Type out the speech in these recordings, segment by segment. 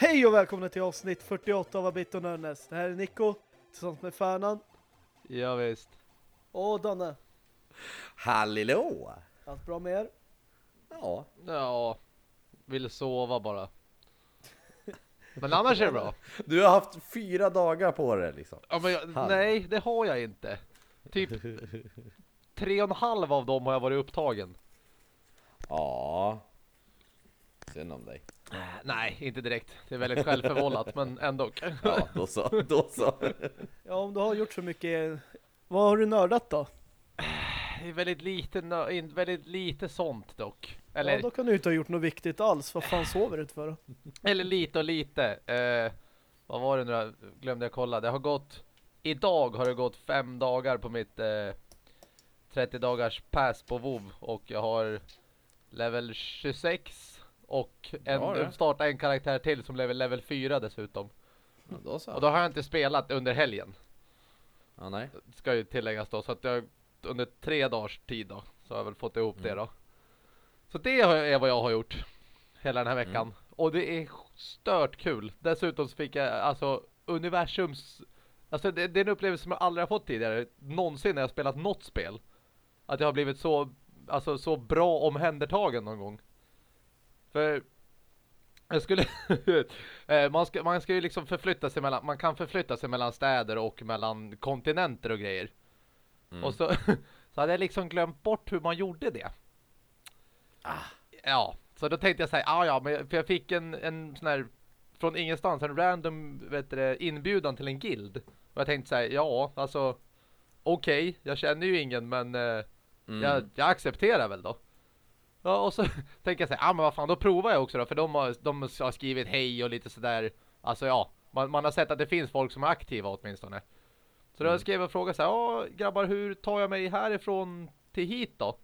Hej och välkomna till avsnitt 48 av Abit och Nörnes. Det här är Nico tillsammans med Färnan Ja, visst. och Danne. Hallå! Allt bra med er? Ja, Ja, vill sova bara. Men annars är det bra. du har haft fyra dagar på det liksom. Ja, men jag, Halv. nej, det har jag inte. Typ tre och en halv av dem har jag varit upptagen. Ja. Synd om dig. Nej, inte direkt. Det är väldigt självförvållat, men ändå. Ja, då så, då så. Ja, om du har gjort så mycket, vad har du nördat då? Det är väldigt lite, nö- väldigt lite sånt dock. Ja, Eller, då kan du inte ha gjort något viktigt alls. Vad fan sover du inte för eller lite och lite. Eh, vad var det nu då? Glömde jag kolla. Det har gått, idag har det gått fem dagar på mitt eh, 30 dagars pass på WoW och jag har level 26 och en, Ja, det. starta en karaktär till som level level 4 dessutom. Ja, då. Och då har jag inte spelat under helgen. Ja, nej. Ska ju tilläggas då. Så att jag under tre dagars tid då. Så har jag väl fått ihop det Mm. då. Så det är vad jag har gjort. Hela den här Mm. veckan. Och det är stört kul. Dessutom så fick jag alltså universums... Alltså det, det är en upplevelse som jag aldrig har fått tidigare. Någonsin när jag spelat något spel. Att jag har blivit så, alltså så bra omhändertagen någon gång. För jag skulle Eh, man ska man ska ju liksom förflytta sig mellan man kan förflytta sig mellan städer och mellan kontinenter och grejer. Mm. Och så så hade jag liksom glömt bort hur man gjorde det. Ah. Ja, så då tänkte jag säga, ah, ja, men för jag fick en en sån här från ingenstans en random vet du, inbjudan till en guild. Och jag tänkte säga, ja, alltså okej, jag känner ju ingen men eh, Mm. jag, jag accepterar väl då. Ja, och så tänker jag säga, ja ah, men vad fan, då provar jag också då. För de har, de har skrivit hej och lite sådär. Alltså ja, man, man har sett att det finns folk som är aktiva åtminstone. Så då Mm. skrev jag och frågade så här, ja grabbar, hur tar jag mig härifrån till hit då?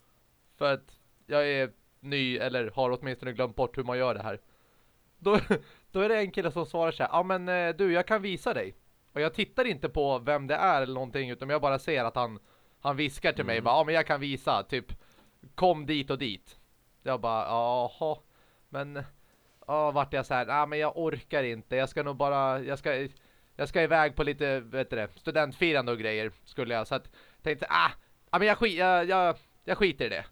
För att jag är ny eller har åtminstone glömt bort hur man gör det här. Då, då är det en kille som svarar så här, ja men eh, du, jag kan visa dig. Och jag tittar inte på vem det är eller någonting, utan jag bara ser att han han viskar till mig, Mm. bara, ja men jag kan visa, typ kom dit och dit. Jag bara, jaha, men ja, vart jag så här, nej men jag orkar inte, jag ska nog bara, jag ska, jag ska iväg på lite, vet du det, studentfirande och grejer, skulle jag, så att tänkte, ah, ja men jag, skit, jag, jag, jag skiter i det.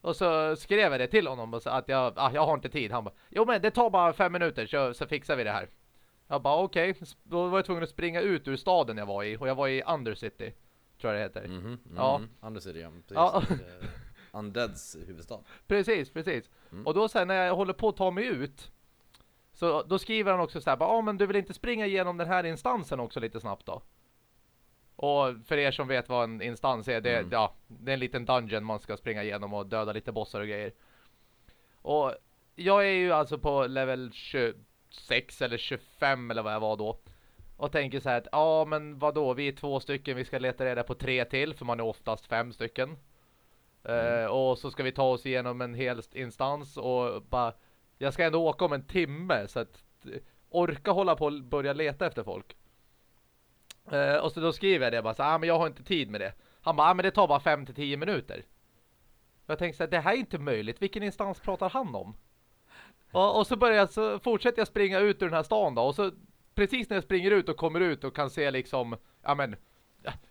Och så skrev jag det till honom och så att jag, ah, jag har inte tid. Han bara, jo men det tar bara fem minuter så, så fixar vi det här. Jag bara, okej. Då var jag tvungen att springa ut ur staden jag var i. Och jag var i Undercity, tror jag det heter. Mhm, mhm. Ja. Undercity, ja. Precis. Ja. Undeads huvudstad. Precis, precis. Mm. Och då sen när jag håller på att ta mig ut så då skriver han också så här, ja ah, men du vill inte springa igenom den här instansen också lite snabbt då? Och för er som vet vad en instans är, det, Mm. ja, det är en liten dungeon man ska springa igenom och döda lite bossar och grejer. Och jag är ju alltså på level 26 eller 25 eller vad jag var då. Och tänker så här att, ja men vad då? vi är två stycken, vi ska leta reda på tre till, för man är oftast fem stycken. Mm. Eh, och så ska vi ta oss igenom en hel instans och bara jag ska ändå åka om en timme så att eh, orka hålla på och börja leta efter folk. Eh, och så då skriver jag det bara så ah, men jag har inte tid med det. Han bara, ah, men det tar bara 5 till 10 minuter. Jag tänkte så här, det här är inte möjligt. Vilken instans pratar han om? Och, och så börjar jag, så fortsätter jag springa ut ur den här stan då. Och så precis när jag springer ut och kommer ut och kan se liksom, ja men,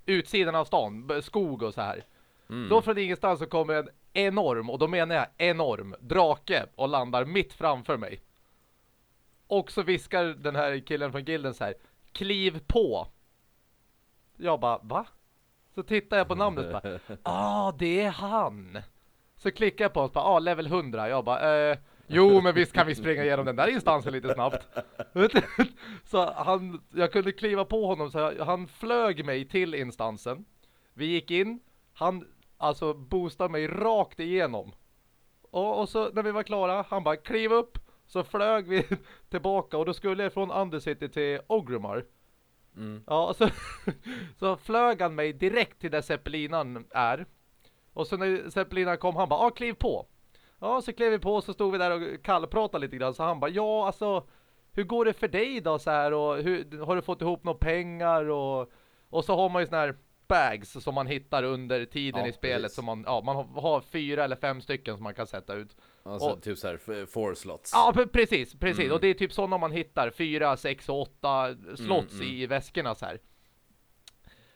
utsidan av stan, skog och så här. Mm. Då från ingenstans så kommer en enorm, och då menar jag enorm, drake och landar mitt framför mig. Och så viskar den här killen från gilden så här, kliv på. Jag bara, va? Så tittar jag på namnet och bara, ah det är han. Så klickar jag på honom, bara, ah level 100. Jag bara, eh, Jo, men visst kan vi springa igenom den där instansen lite snabbt. så han, jag kunde kliva på honom så han flög mig till instansen. Vi gick in, han alltså boostade mig rakt igenom. Och, och så när vi var klara, han bara kliv upp. Så flög vi tillbaka och då skulle jag från Undercity till Ogremar. Mm. Ja, så, så flög han mig direkt till där Zeppelinan är. Och så när Zeppelinan kom, han bara, ja kliv på. Ja, så klev vi på och så stod vi där och kallpratade lite grann. Så han bara, ja alltså, hur går det för dig då så här? Och hur, har du fått ihop några pengar? Och, och så har man ju såna här bags som man hittar under tiden Ja, i spelet. precis. Som man, ja, man har, fyra eller fem stycken som man kan sätta ut. Alltså Och- typ såhär, f- four slots. Ja, pre- precis, precis. Mm. Och det är typ sådana man hittar. Fyra, sex och åtta slots Mm, mm. i väskorna så här.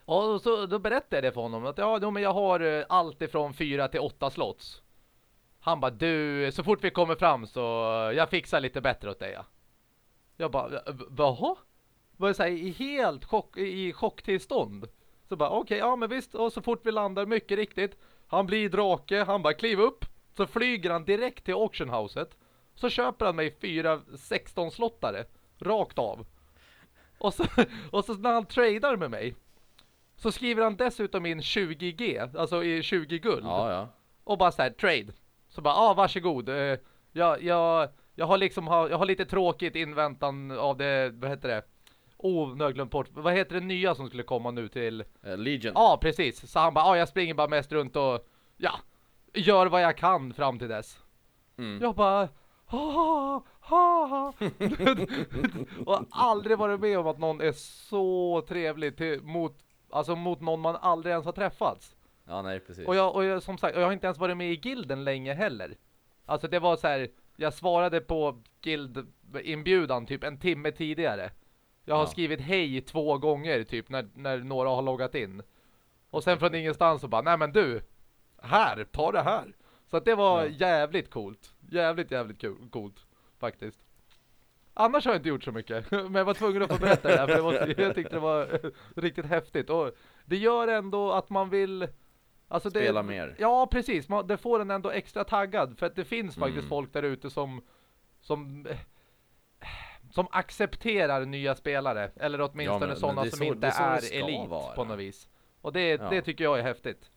Och så då berättade jag det för honom. Att ja, men jag har eh, allt ifrån fyra till åtta slots. Han bara, du, så fort vi kommer fram så jag fixar lite bättre åt dig. Ja. Jag bara, "V- vaha? Var så här, i helt chock, i chocktillstånd. Så bara, okej, ja men visst. Och så fort vi landar, mycket riktigt. Han blir drake, han bara, kliv upp. Så flyger han direkt till auctionhouset. Så köper han mig fyra 16 slottare. Rakt av. Och så, och så när han tradar med mig. Så skriver han dessutom in 20G. Alltså i 20 guld. Ja, ja. Och bara så här, trade. Så bara, ah varsågod. Eh, jag, jag, jag har liksom, jag har lite tråkigt inväntan av det, vad heter det? Oh, nu har jag glömt bort. Vad heter det nya som skulle komma nu till? Eh, Legion. Ja, precis. Så han bara, ah, jag springer bara mest runt och, ja, gör vad jag kan fram till dess. Mm. Jag bara, ha, ha, ha. och aldrig varit med om att någon är så trevlig till, mot, alltså mot någon man aldrig ens har träffats. Ja, nej precis. Och jag, och jag, som sagt, och jag har inte ens varit med i gilden länge heller. Alltså det var så här, jag svarade på guildinbjudan typ en timme tidigare. Jag har Ja. skrivit hej två gånger typ när, när några har loggat in. Och sen från ingenstans så bara, nej men du, här, ta det här. Så att det var Ja. jävligt coolt. Jävligt, jävligt kul, coolt faktiskt. Annars har jag inte gjort så mycket. Men jag var tvungen att få berätta det här för det var, jag tyckte det var riktigt häftigt. Och det gör ändå att man vill alltså det, Spela mer. Ja, precis. Man, det får en ändå extra taggad. För att det finns faktiskt Mm. folk där ute som som eh, som accepterar nya spelare. Eller Ja, åtminstone men sådana som så- inte är är elit vara. på något vis. Och det, Ja. det tycker jag är häftigt.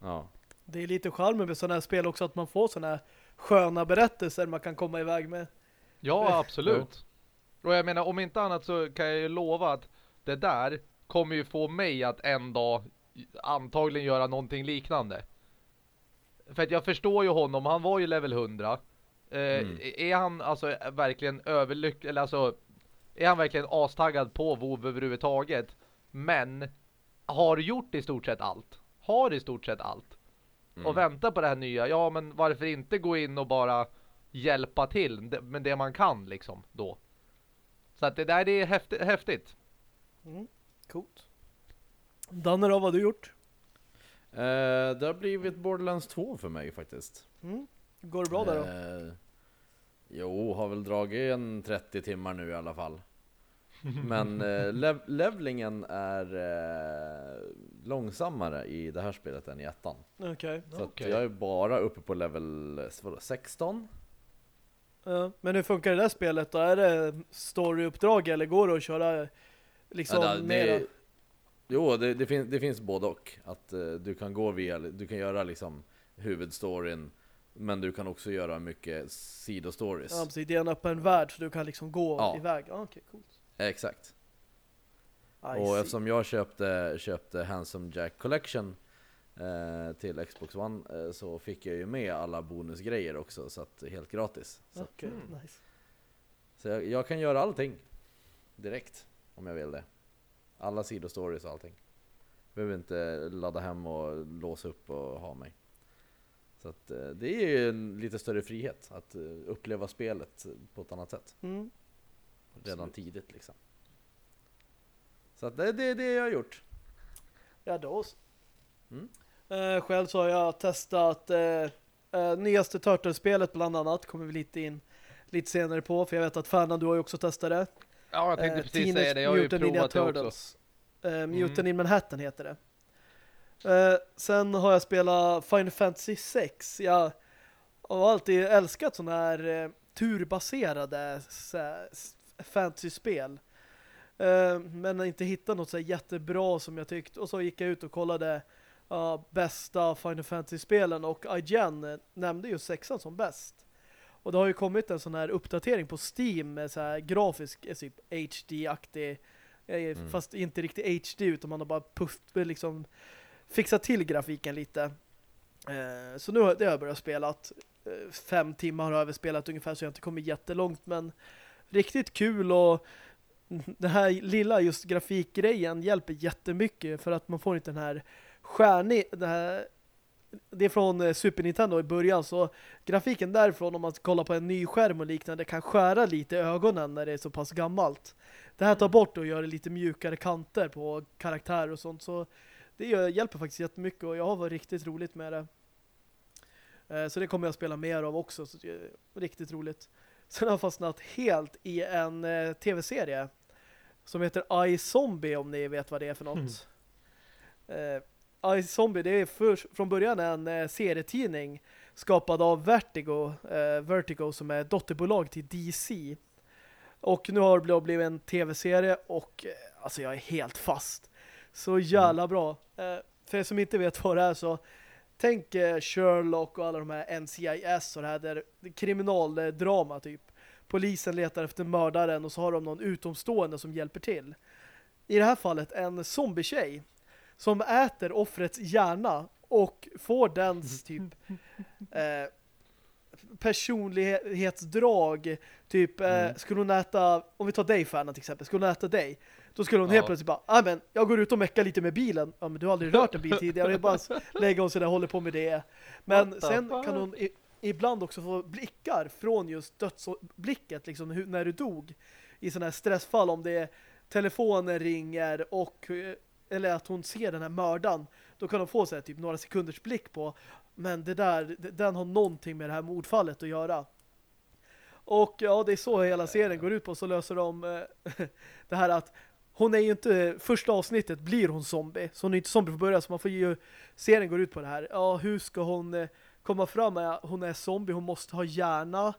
Ja. Det är lite charmen med sådana här spel också att man får sådana här sköna berättelser man kan komma iväg med. Ja, absolut. Och jag menar, om inte annat så kan jag ju lova att det där kommer ju få mig att en dag antagligen göra någonting liknande. För att jag förstår ju honom, han var ju level 100. Eh, Mm. Är han alltså verkligen överlycklig, eller alltså är han verkligen astaggad på WoW överhuvudtaget? Men har gjort i stort sett allt. Har i stort sett allt. Mm. Och vänta på det här nya. Ja, men varför inte gå in och bara hjälpa till med det man kan liksom då. Så att det där det är häftigt. häftigt. Mm. Coolt. Danne då, vad har du gjort? Eh, det har blivit Borderlands 2 för mig faktiskt. Mm. Går det bra där då? Eh, jo, har väl dragit en 30 timmar nu i alla fall. Men eh, lev levelingen är eh, långsammare i det här spelet än i ettan. Okej. Så att jag är bara uppe på level eh, vadå, 16. Ja, men hur funkar det där spelet då? Är det storyuppdrag eller går det att köra liksom Ja, det, mera? det, jo, det, det, finns, det finns både och. Att eh, du kan gå via, du kan göra liksom huvudstoryn, men du kan också göra mycket sidostories. Ja, precis. Det är en öppen värld så du kan liksom gå Ja. iväg. Ja, okej, coolt. Exakt. I Och see. eftersom jag köpte, köpte Handsome Jack Collection eh, till Xbox One eh, så fick jag ju med alla bonusgrejer också, så att helt gratis. Så, Okej, Mm. nice. så jag, jag kan göra allting direkt om jag vill det. Alla sidostories och allting. Behöver inte ladda hem och låsa upp och ha mig. Så att, eh, det är ju en lite större frihet att eh, uppleva spelet på ett annat sätt. Mm. Redan tidigt liksom. Så att det, det är det jag har gjort. Ja, då. Mm. Eh, själv så har jag testat eh, eh, nyaste Turtles-spelet bland annat. Kommer vi lite in lite senare på. För jag vet att Ferdinand, du har ju också testat det. Ja, jag tänkte Eh, precis Teenage säga det. Jag har ju provat det också. Eh, Mutant Mm. in Manhattan heter det. Eh, sen har jag spelat Final Fantasy 6. Jag har alltid älskat sådana här eh, turbaserade fantasy-spel. Eh, men inte hittat något så jättebra som jag tyckt. Och så gick jag ut och kollade ja, bästa Final Fantasy-spelen och IGN eh, nämnde ju sexan som bäst. Och det har ju kommit en sån här uppdatering på Steam med så här grafisk, eh, typ HD-aktig eh, fast inte riktigt HD utan man har bara puff, liksom fixat till grafiken lite. Eh, så nu har jag börjat spela. Eh, fem timmar har jag väl spelat ungefär så jag har inte kommit jättelångt men riktigt kul och den här lilla just grafikgrejen hjälper jättemycket för att man får inte den här stjärnig det här det är från eh, Super Nintendo i början så grafiken därifrån om man kollar på en ny skärm och liknande kan skära lite i ögonen när det är så pass gammalt. Det här tar bort och gör det lite mjukare kanter på karaktärer och sånt så det hjälper faktiskt jättemycket och jag har varit riktigt roligt med det. Eh, så det kommer jag spela mer av också så det är riktigt roligt. Sen har jag fastnat helt i en eh, tv-serie som heter iZombie om ni vet vad det är för något. Eh, iZombie det är först, från början en eh, serietidning skapad av Vertigo, uh, Vertigo som är dotterbolag till DC. Och nu har det blivit en tv-serie och alltså jag är helt fast. Så jävla bra. Eh, för er som inte vet vad det är så tänk eh, Sherlock och alla de här NCIS och det här där, kriminaldrama typ. Polisen letar efter mördaren och så har de någon utomstående som hjälper till. I det här fallet en zombie-tjej som äter offrets hjärna och får dens typ eh, personlighetsdrag typ, eh, skulle hon äta om vi tar dig Färna till exempel, skulle hon äta dig då skulle hon Ja. helt plötsligt bara, ah, men jag går ut och meckar lite med bilen ja men du har aldrig rört en bil tidigare är bara att lägga oss där och håller på med det men sen fuck? kan hon ibland också få blickar från just dödsblicket liksom hur, när du dog i sådana här stressfall om det är telefonen ringer och eh, eller att hon ser den här mördan då kan hon få här, typ några sekunders blick på men det där, den har någonting med det här mordfallet att göra. Och ja, det är så hela serien går ut på. Så löser de eh, det här att hon är ju inte, första avsnittet blir hon zombie. Så hon är inte zombie från början. Så man får ju, serien går ut på det här. Ja, hur ska hon eh, komma fram med att hon är zombie? Hon måste ha hjärna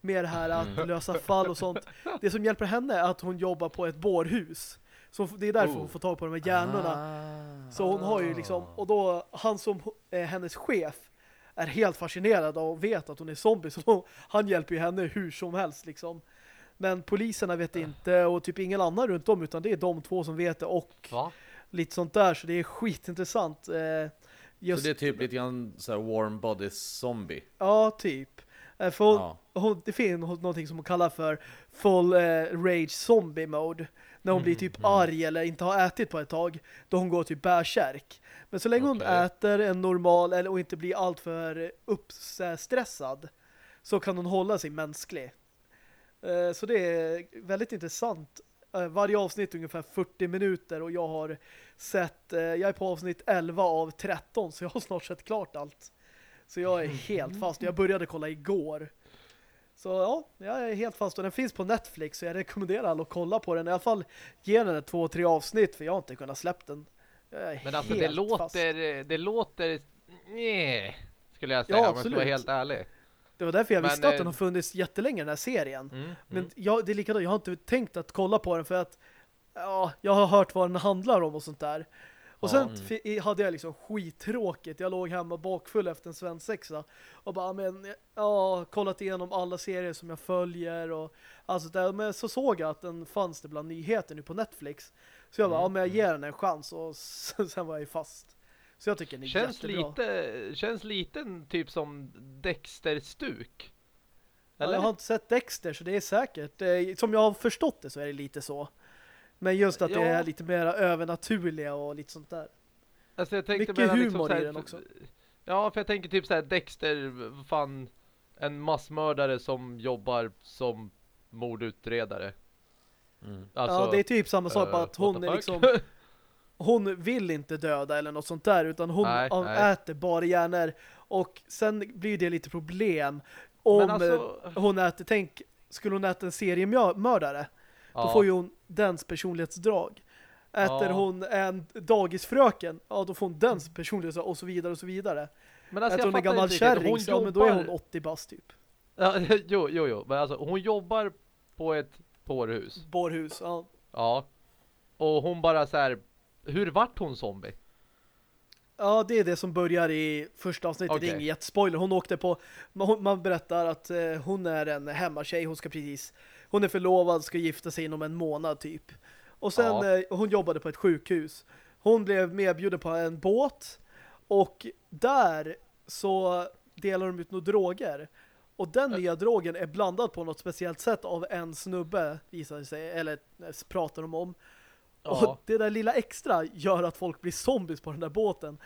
med det här att lösa fall och sånt. Det som hjälper henne är att hon jobbar på ett bårhus. Så det är därför Oh. hon får tag på de här hjärnorna. Ah. Så hon har ju liksom, och då han som är hennes chef är helt fascinerad och vet att hon är zombie så han hjälper ju henne hur som helst liksom. Men poliserna vet inte och typ ingen annan runt om utan det är de två som vet det och Va? lite sånt där så det är skitintressant. Eh, just, Så det är typ lite grann såhär warm body zombie. Ja, typ. Eh, För hon, Ja. hon, det finns någonting som hon kallar för full eh, rage zombie mode. När hon blir typ arg eller inte har ätit på ett tag. Då hon går typ bärsärk. Men så länge hon Okej. äter en normal eller och inte blir alltför uppstressad så kan hon hålla sig mänsklig. Eh, Så det är väldigt intressant. Eh, Varje avsnitt är ungefär 40 minuter och jag har sett, eh, jag är på avsnitt 11 av 13 så jag har snart sett klart allt. Så jag är helt fast. Jag började kolla igår. Så ja, jag är helt fast och den finns på Netflix så jag rekommenderar alla att kolla på den. I alla fall ge den ett två, tre avsnitt för jag har inte kunnat släppa den. Men alltså det låter, fast. det låter, nej, skulle jag säga Ja, om jag skulle vara helt ärlig. Det var därför jag Men, visste att eh, den har funnits jättelänge den här serien. Mm, Men mm. jag, det är likadant, jag har inte tänkt att kolla på den för att ja, jag har hört vad den handlar om och sånt där. Och sen mm. hade jag liksom skittråkigt. Jag låg hemma bakfull efter en svensexa och bara, men ja, kollat igenom alla serier som jag följer och alltså där, men så såg jag att den fanns det bland nyheter nu på Netflix. Så jag bara, Mm, ja men jag ger den en chans och sen var jag ju fast. Så jag tycker den är Känns jättebra. lite, känns lite typ som Dexter-stuk. Ja, Eller? jag har inte sett Dexter så det är säkert. Eh, Som jag har förstått det så är det lite så. Men just att det Ja. är lite mer övernaturliga och lite sånt där. Alltså jag tänkte Mycket mena humor i här- den också. Ja, för jag tänker typ så här Dexter, fan, en massmördare som jobbar som mordutredare. Mm. Alltså, ja, det är typ samma sak, eh, bara att hon är liksom hon vill inte döda eller något sånt där utan hon Nej, nej. äter bara hjärnor och sen blir det lite problem om alltså- eh, hon äter, tänk skulle hon äta en seriemördare då ja. får ju hon dens personlighetsdrag. Äter Ja. hon en dagisfröken, ja då får hon dens personlighetsdrag och så vidare och så vidare. Men alltså, att hon fattar gammal kärring, så, ja, men då är hon 80 bast typ. Ja, jo, jo, jo. Men alltså, hon jobbar på ett bårhus. Bårhus, ja. Ja. Och hon bara så här. Hur vart hon zombie? Ja, det är det som börjar i första avsnittet. Det är ingen jättespoiler. Hon åkte på... Man berättar att eh, hon är en hemmatjej. Hon ska precis... Hon är förlovad, ska gifta sig inom en månad typ. Och sen, Ja. eh, hon jobbade på ett sjukhus. Hon blev medbjuden på en båt. Och där så delar de ut några droger. Och den nya drogen är blandad på något speciellt sätt av en snubbe, visar det sig. Eller eh, pratar de om. Ja. Och det där lilla extra gör att folk blir zombies på den där båten.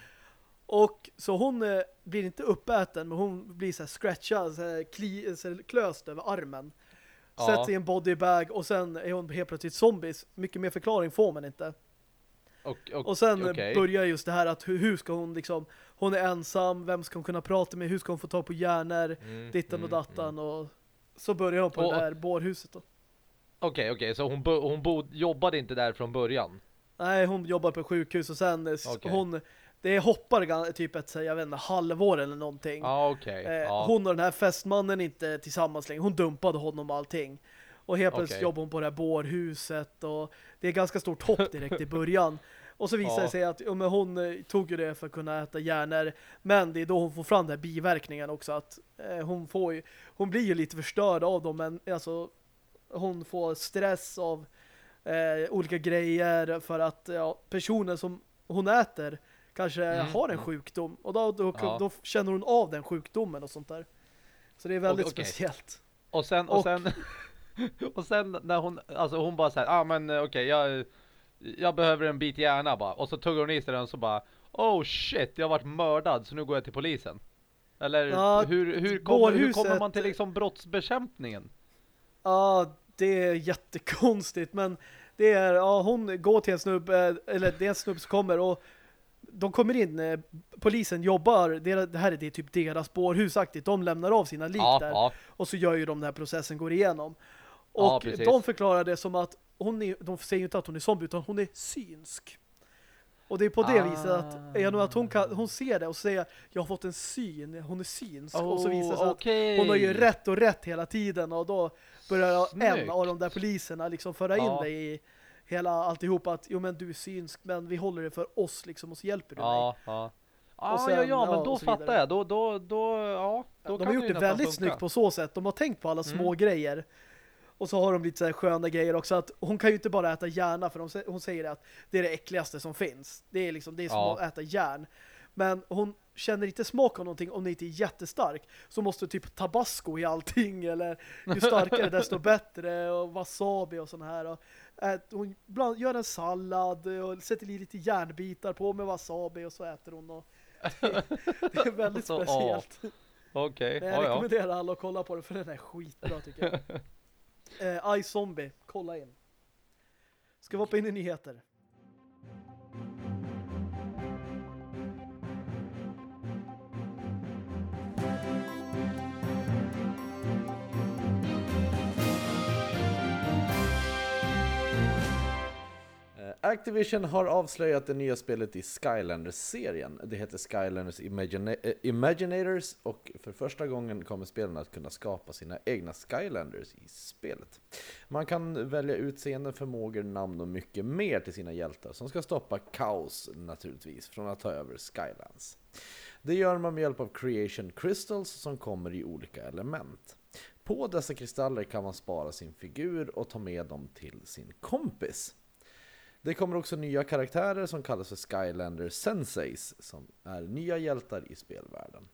Och så hon eh, blir inte uppäten men hon blir så här scratchad, så här, kli, så här, klöst över armen. Ja. Sätts i en bodybag och sen är hon helt plötsligt zombies. Mycket mer förklaring får man inte. Och, och, Och sen eh, okej. börjar just det här att hur, hur ska hon liksom, hon är ensam, vem ska hon kunna prata med, hur ska hon få tag på hjärnor, Mm, dittan och mm, dattan och så börjar hon på Och- det där bårhuset då. Okej, okej. Så hon, bo, hon bod, jobbade inte där från början? Nej, hon jobbar på sjukhus och sen eh, Okej. hon det hoppar typ ett, jag vet inte, halvår eller någonting. Ja, okej. Eh, ja. Hon och den här festmannen inte tillsammans längre. Hon dumpade honom och allting. Och helt plötsligt Okej. jobbar hon på det här bårhuset och det är ganska stort hopp direkt i början. Och så visar Ja. det sig att ja, men hon eh, tog ju det för att kunna äta hjärnor. Men det är då hon får fram den här biverkningen också. Att eh, hon får ju, hon blir ju lite förstörd av dem. Men alltså hon får stress av eh, olika grejer för att ja, personen som hon äter kanske Mm, har en mm. sjukdom. Och då, då, Ja. då känner hon av den sjukdomen och sånt där. Så det är väldigt Och- okej. speciellt. Och sen, och, Och- sen, och sen när hon, alltså hon bara såhär, ah men eh, okej, jag, jag behöver en bit hjärna bara. Och så tuggar hon i sig den så bara, oh shit, jag har varit mördad så nu går jag till polisen. Eller Ja, hur, hur, kommer, hur kommer man till liksom brottsbekämpningen? Ja, det är jättekonstigt. Men det är, ja, hon går till en snubbe, eller det är en snubbe som kommer och de kommer in, eh, polisen jobbar, det, här är det typ deras bårhusaktigt. De lämnar av sina lik Ja, där. ja, Och så gör ju de den här processen går igenom. Ja, Och precis. de förklarar det som att hon är, de säger ju inte att hon är zombie utan hon är synsk. Och det är på det Ah. viset att, ja, nog att hon, kan, hon ser det och säger jag har fått en syn, hon är synsk. och så visar det sig Oh, att hon har ju rätt och rätt hela tiden och då börjar en av de där poliserna liksom föra in Ja. dig i hela alltihop att jo men du är synsk men vi håller det för oss liksom och så hjälper du mig. Ja, ja. Ja, Och sen- ja, ja, men ja, då fattar jag. Då, då, då, ja. Då de har gjort det väldigt funka. snyggt på så sätt. De har tänkt på alla små Mm. grejer. Och så har de lite så sköna grejer också. Att hon kan ju inte bara äta hjärna för de, hon säger att det är det äckligaste som finns. Det är liksom det är som Ja. att äta järn. Men hon känner inte smak av någonting om det inte är jättestark. Så måste typ tabasco i allting. Eller ju starkare desto bättre. Och wasabi och sån här. Och ät, hon bland, gör en sallad och sätter i lite järnbitar på med wasabi och så äter hon. Och det är väldigt Så, speciellt. Okej, Men jag ja, ja. rekommenderar alla att kolla på det för den är skitbra tycker jag. eh, iZombie, kolla in. Ska vi hoppa in i nyheter? Activision har avslöjat det nya spelet i Skylanders-serien. Det heter Skylanders Imagina eh, Imaginators och för första gången kommer spelarna att kunna skapa sina egna Skylanders i spelet. Man kan välja utseende, förmågor, namn och mycket mer till sina hjältar som ska stoppa kaos naturligtvis från att ta över Skylands. Det gör man med hjälp av Creation Crystals som kommer i olika element. På dessa kristaller kan man spara sin figur och ta med dem till sin kompis. Det kommer också nya karaktärer som kallas för Skylander Senseis som är nya hjältar i spelvärlden.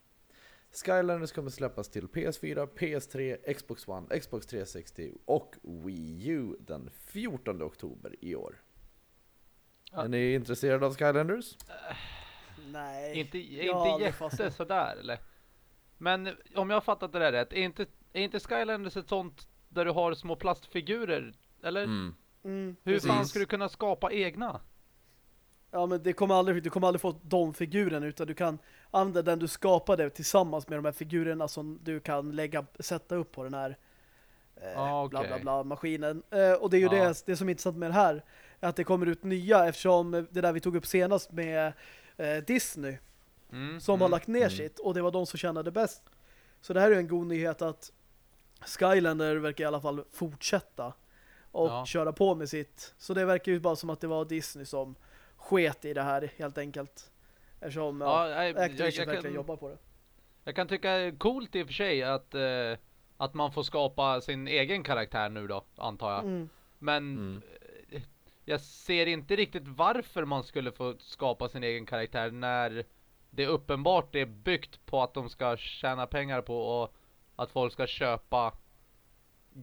Skylanders kommer släppas till PS4, PS3, Xbox One, Xbox 360 och Wii U den 14 oktober i år. Ja. Är ni intresserade av Skylanders? Nej. Inte, aldrig jätte sådär eller? Men om jag har fattat det där rätt, är inte, är inte Skylanders ett sånt där du har små plastfigurer? Eller? Mm. Mm, Hur precis. fan ska du kunna skapa egna? Ja men det kommer aldrig, du kommer aldrig få de figurerna utan du kan använda den du skapade tillsammans med de här figurerna som du kan lägga, sätta upp på den här eh, Ah, bla bla okej. bla maskinen. Eh, och det är ju Ja. det, det som är intressant med det här är att det kommer ut nya eftersom det där vi tog upp senast med eh, Disney Mm, som har mm. lagt ner Mm. sitt och det var de som tjänade bäst. Så det här är en god nyhet att Skylander verkar i alla fall fortsätta och Ja. köra på med sitt. Så det verkar ju bara som att det var Disney som sket i det här helt enkelt. Eftersom ja, Ja, jag, Activision jag, verkligen kan, jobbar på det. jag kan tycka det är coolt i och för sig att, eh, att man får skapa sin egen karaktär nu då, antar jag. Mm. Men Mm. eh, jag ser inte riktigt varför man skulle få skapa sin egen karaktär när det uppenbart är byggt på att de ska tjäna pengar på och att folk ska köpa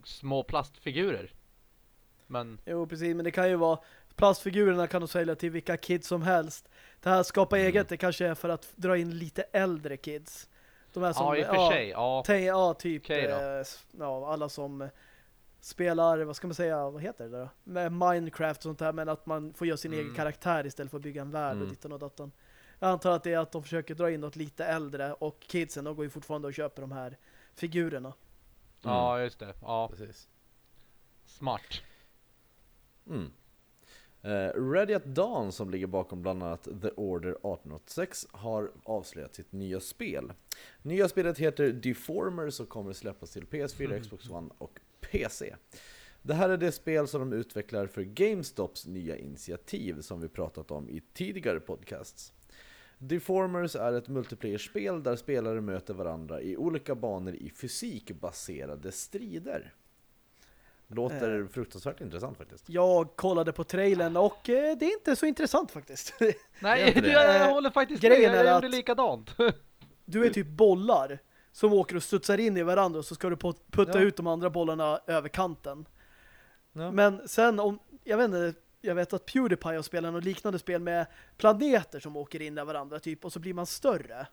små plastfigurer. Men Jo, precis. Men det kan ju vara plastfigurerna kan du sälja till vilka kids som helst. Det här skapa Mm. eget, det kanske är för att dra in lite äldre kids. De här som, ja, i och för sig. Ja, ja, typ då. eh, ja, alla som spelar, vad ska man säga, vad heter det då? Med Minecraft och sånt där, men att man får göra sin Mm. egen karaktär istället för att bygga en värld och Mm. dittan och dattan. Jag antar att det är att de försöker dra in något lite äldre och kidsen, de går ju fortfarande och köper de här figurerna. ja, just det. Ja, Precis. smart. Mm. Eh, Ready at Dawn som ligger bakom bland annat The Order 1886 har avslöjat sitt nya spel. Nya spelet heter Deformers och kommer släppas till PS4, Xbox One och PC. Det här är det spel som de utvecklar för GameStops nya initiativ som vi pratat om i tidigare podcasts. Deformers är ett multiplayer-spel där spelare möter varandra i olika banor i fysikbaserade strider. Låter fruktansvärt intressant faktiskt. Jag kollade på trailern och eh, det är inte så intressant faktiskt. Nej, det. jag, Eh, håller faktiskt grejen med. är Jag gjorde likadant. Du är typ bollar som åker och studsar in i varandra och så ska du på- putta Ja. ut de andra bollarna över kanten. Ja. Men sen om, jag vet inte, jag vet att Pewdiepie har spelat något liknande spel med planeter som åker in i varandra typ och så blir man större.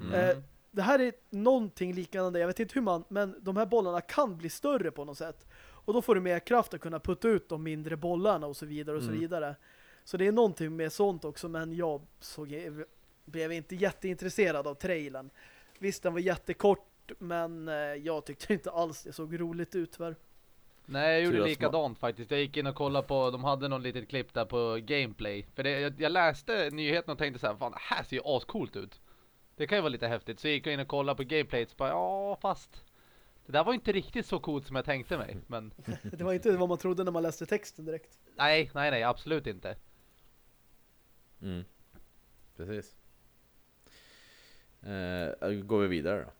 Mm. Eh, det här är någonting liknande, jag vet inte hur man, men de här bollarna kan bli större på något sätt. Och då får du mer kraft att kunna putta ut de mindre bollarna och så vidare och så Mm. vidare. Så det är någonting med sånt också, men jag såg, blev inte jätteintresserad av trailern. Visst, den var jättekort, men eh, jag tyckte inte alls det såg roligt ut tyvärr. Nej, jag gjorde likadant faktiskt. Jag gick in och kollade på, de hade någon litet klipp där på gameplay. För det, jag, jag läste nyheten och tänkte så här, fan det här ser ju ascoolt ut. Det kan ju vara lite häftigt. Så jag gick in och kollade på gameplay och bara, ja fast det där var inte riktigt så coolt som jag tänkte mig. Men Det var inte vad man trodde när man läste texten direkt. nej, nej, nej, absolut inte. Mm. Precis. Eh, går vi vidare då.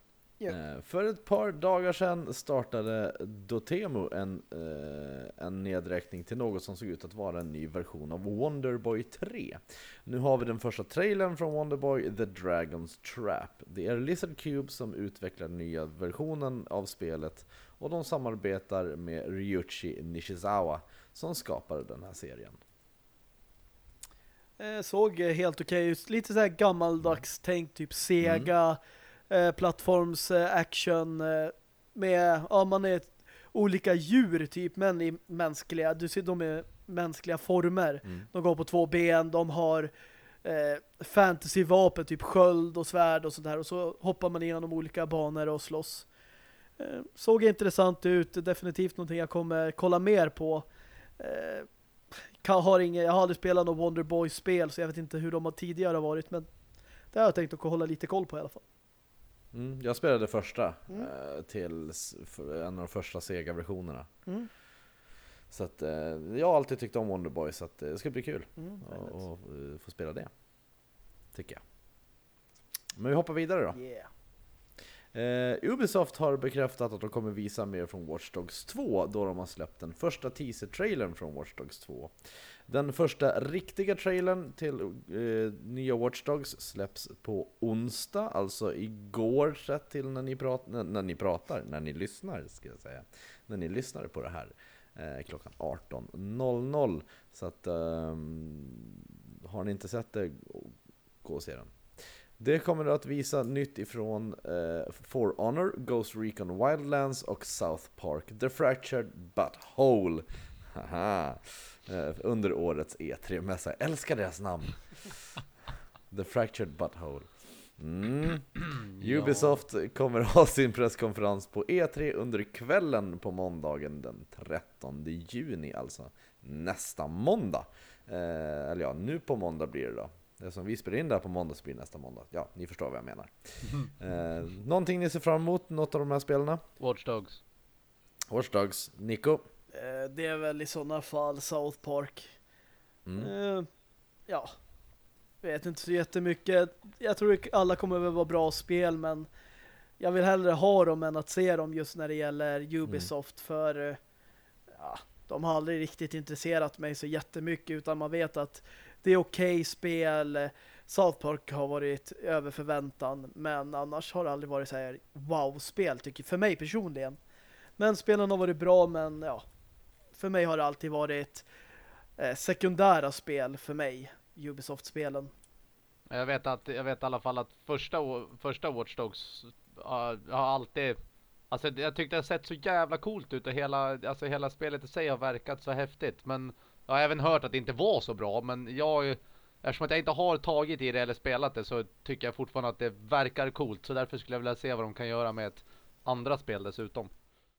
Ja. Eh, för ett par dagar sedan startade Dotemu en, eh, en nedräkning till något som såg ut att vara en ny version av Wonderboy 3. Nu har vi den första trailern från Wonderboy, The Dragon's Trap. Det är Lizard Cube som utvecklar nya versionen av spelet och de samarbetar med Ryuichi Nishizawa som skapade den här serien. Eh, såg helt okej ut. Lite så här gammaldags tänk, typ Sega, eh, plattforms eh, action eh, med, ja man är olika djur typ, men i mänskliga, du ser de är mänskliga former. Mm. De går på två ben, de har eh, fantasyvapen, typ sköld och svärd och sånt där. Och så hoppar man igenom olika banor och slåss. Eh, såg intressant ut, definitivt någonting jag kommer kolla mer på. Eh, kan, har ingen, jag har aldrig spelat något Wonderboy-spel så jag vet inte hur de har tidigare varit men det har jag tänkt att hålla lite koll på i alla fall. Mm, jag spelade första Mm. eh, till en av de första Sega-versionerna. Mm. Så att eh, jag har alltid tyckt om Wonderboy så att eh, det ska bli kul Mm, att eh, få spela det. Tycker jag. Men vi hoppar vidare då. Yeah. Eh, Ubisoft har bekräftat att de kommer visa mer från Watch Dogs 2 då de har släppt den första teaser-trailern från Watch Dogs 2. Den första riktiga trailern till eh, nya Watch Dogs släpps på onsdag, alltså igår sett till när ni, prat, när, när ni pratar, när ni lyssnar ska jag säga. När ni lyssnar på det här eh, klockan 18.00. Så att eh, har ni inte sett det, gå och se den. Det kommer att visa nytt ifrån eh, For Honor, Ghost Recon Wildlands och South Park The Fractured But Whole. Haha. Eh, under årets E3-mässa. Jag älskar deras namn. The Fractured But Whole. Mm. Ubisoft kommer ha sin presskonferens på E3 under kvällen på måndagen den 13 juni, alltså nästa måndag. Eh, eller ja, nu på måndag blir det då. Det som vi spelar in där på måndag så blir nästa måndag. Ja, ni förstår vad jag menar. eh, någonting ni ser fram emot? Något av de här spelarna? Watch Dogs. Watch Dogs. Nico? Eh, det är väl i sådana fall South Park. Mm. Eh, ja, vet inte så jättemycket. Jag tror alla kommer väl vara bra spel, men jag vill hellre ha dem än att se dem just när det gäller Ubisoft för eh, ja, de har aldrig riktigt intresserat mig så jättemycket utan man vet att det är okej okay spel. South Park har varit över förväntan men annars har det aldrig varit så här wow-spel tycker för mig personligen. Men spelen har varit bra men ja, för mig har det alltid varit eh, sekundära spel för mig, Ubisoft-spelen. Jag vet att jag vet i alla fall att första första Watch Dogs uh, har alltid alltså jag tyckte det har sett så jävla coolt ut och hela alltså hela spelet i sig har verkat så häftigt men jag har även hört att det inte var så bra men jag eftersom att jag inte har tagit i det eller spelat det så tycker jag fortfarande att det verkar coolt så därför skulle jag vilja se vad de kan göra med ett andra spel dessutom.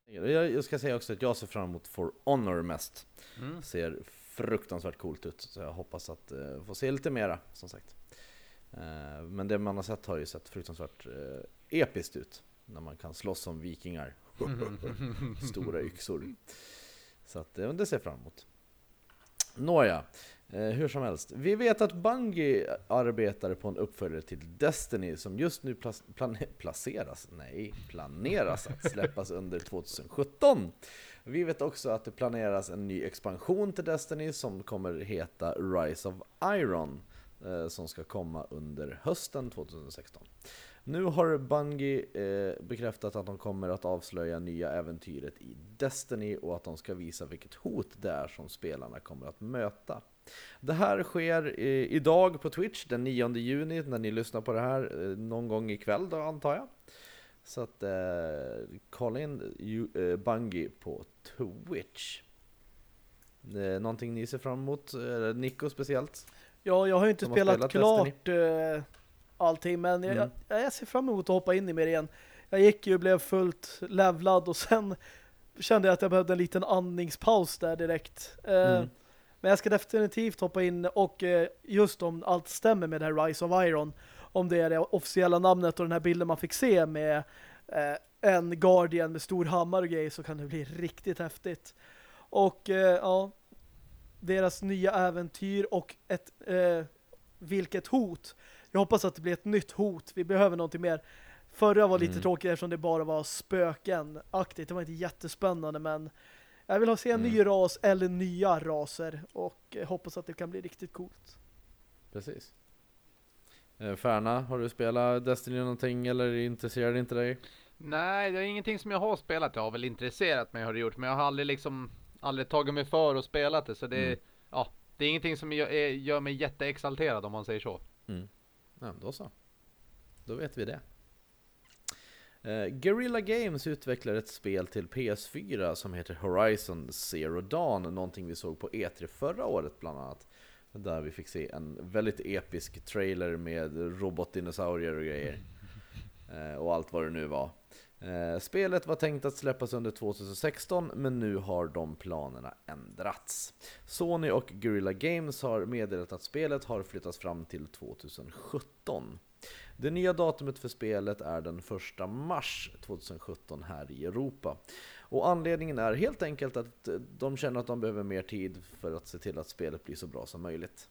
Jag ska säga också att jag ser fram emot For Honor mest. Mm. Ser fruktansvärt coolt ut så jag hoppas att uh, få se lite mera som sagt. Uh, men det man har sett har ju sett fruktansvärt uh, episkt ut när man kan slåss som vikingar. Stora yxor. Så att, det ser jag fram emot. Nåja, eh, Eh, hur som helst. Vi vet att Bungie arbetar på en uppföljare till Destiny som just nu plan placeras, nej, planeras att släppas under 2017. Vi vet också att det planeras en ny expansion till Destiny som kommer heta Rise of Iron eh, som ska komma under hösten 2016. Nu har Bungie eh, bekräftat att de kommer att avslöja nya äventyret i Destiny och att de ska visa vilket hot det är som spelarna kommer att möta. Det här sker eh, idag på Twitch den 9 juni när ni lyssnar på det här eh, någon gång ikväll då antar jag. Så att eh, kolla in eh, Bungie på Twitch. Eh, någonting ni ser fram emot? Nico speciellt? Ja, jag har ju inte spelat, spelat, klart eh, allting. Men mm. jag, jag, ser fram emot att hoppa in i mer igen. Jag gick ju och blev fullt levlad och sen kände jag att jag behövde en liten andningspaus där direkt. Eh, mm. Men jag ska definitivt hoppa in och eh, just om allt stämmer med det här Rise of Iron, om det är det officiella namnet och den här bilden man fick se med eh, en Guardian med stor hammare och grejer så kan det bli riktigt häftigt. Och ja, deras nya äventyr och ett vilket hot jag hoppas att det blir ett nytt hot. Vi behöver någonting mer. Förra var lite mm. tråkigt eftersom det bara var spöken-aktigt. Det var inte jättespännande men jag vill ha se en mm. ny ras eller nya raser och hoppas att det kan bli riktigt coolt. Precis. Eh, Färna, har du spelat Destiny någonting eller intresserar det inte dig? Nej, det är ingenting som jag har spelat. Jag har väl intresserat mig har det gjort, men jag har aldrig liksom aldrig tagit mig för och spelat det så det mm. ja, det är ingenting som gör, gör mig jätteexalterad om man säger så. Mm. Ja, då så. Då vet vi det. Eh, Guerrilla Games utvecklar ett spel till PS4 som heter Horizon Zero Dawn, någonting vi såg på E3 förra året bland annat. Där vi fick se en väldigt episk trailer med robotdinosaurier och grejer. Eh, och allt vad det nu var. Eh, spelet var tänkt att släppas under 2016 men nu har de planerna ändrats. Sony och Guerrilla Games har meddelat att spelet har flyttats fram till 2017. Det nya datumet för spelet är den 1 mars 2017 här i Europa. Och anledningen är helt enkelt att de känner att de behöver mer tid för att se till att spelet blir så bra som möjligt.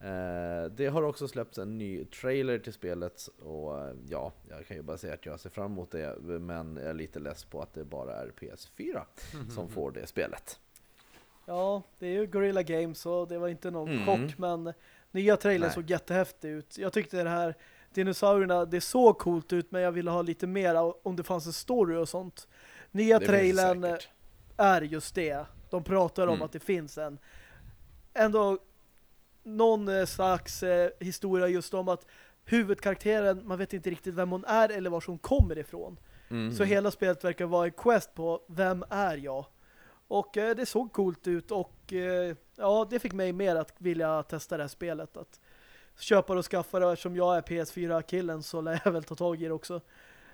Eh, det har också släppts en ny trailer till spelet och eh, ja, jag kan ju bara säga att jag ser fram emot det men jag är lite less på att det bara är PS4 som får det spelet. Ja, det är ju Gorilla Games så det var inte någon mm. chock men nya trailern såg jättehäftig ut. Jag tyckte det här dinosaurierna, det såg coolt ut men jag ville ha lite mer om det fanns en story och sånt. Nya det trailern är just det. De pratar om mm. att det finns en ändå någon eh, slags eh, historia just om att huvudkaraktären, man vet inte riktigt vem hon är eller var hon kommer ifrån. Mm. Så hela spelet verkar vara en quest på vem är jag? Och eh, det såg coolt ut och eh, ja, det fick mig mer att vilja testa det här spelet. Att köpa och skaffa det, som jag är PS4-killen så lär jag väl ta tag i det också.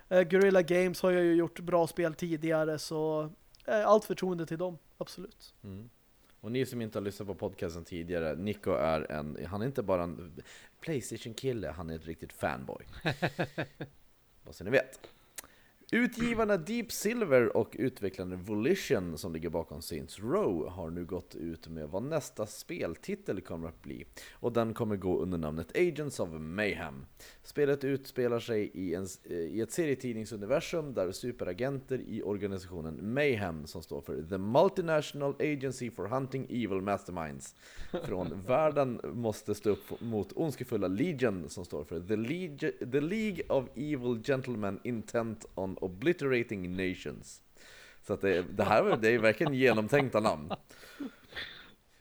Eh, Guerrilla Games har jag ju gjort bra spel tidigare så eh, allt förtroende till dem, absolut. Mm. Och ni som inte har lyssnat på podcasten tidigare, Nico är en, han är inte bara en Playstation-kille, han är ett riktigt fanboy. Bara så ni vet. Utgivarna Deep Silver och utvecklaren Volition som ligger bakom Saints Row har nu gått ut med vad nästa speltitel kommer att bli. Och den kommer gå under namnet Agents of Mayhem. Spelet utspelar sig i, en, i ett serietidningsuniversum där superagenter i organisationen Mayhem, som står för The Multinational Agency for Hunting Evil Masterminds, från världen måste stå upp mot ondskefulla Legion, som står för The, Leg- The League of Evil Gentlemen Intent on Obliterating Nations. Så att det, det här det är verkligen genomtänkta namn.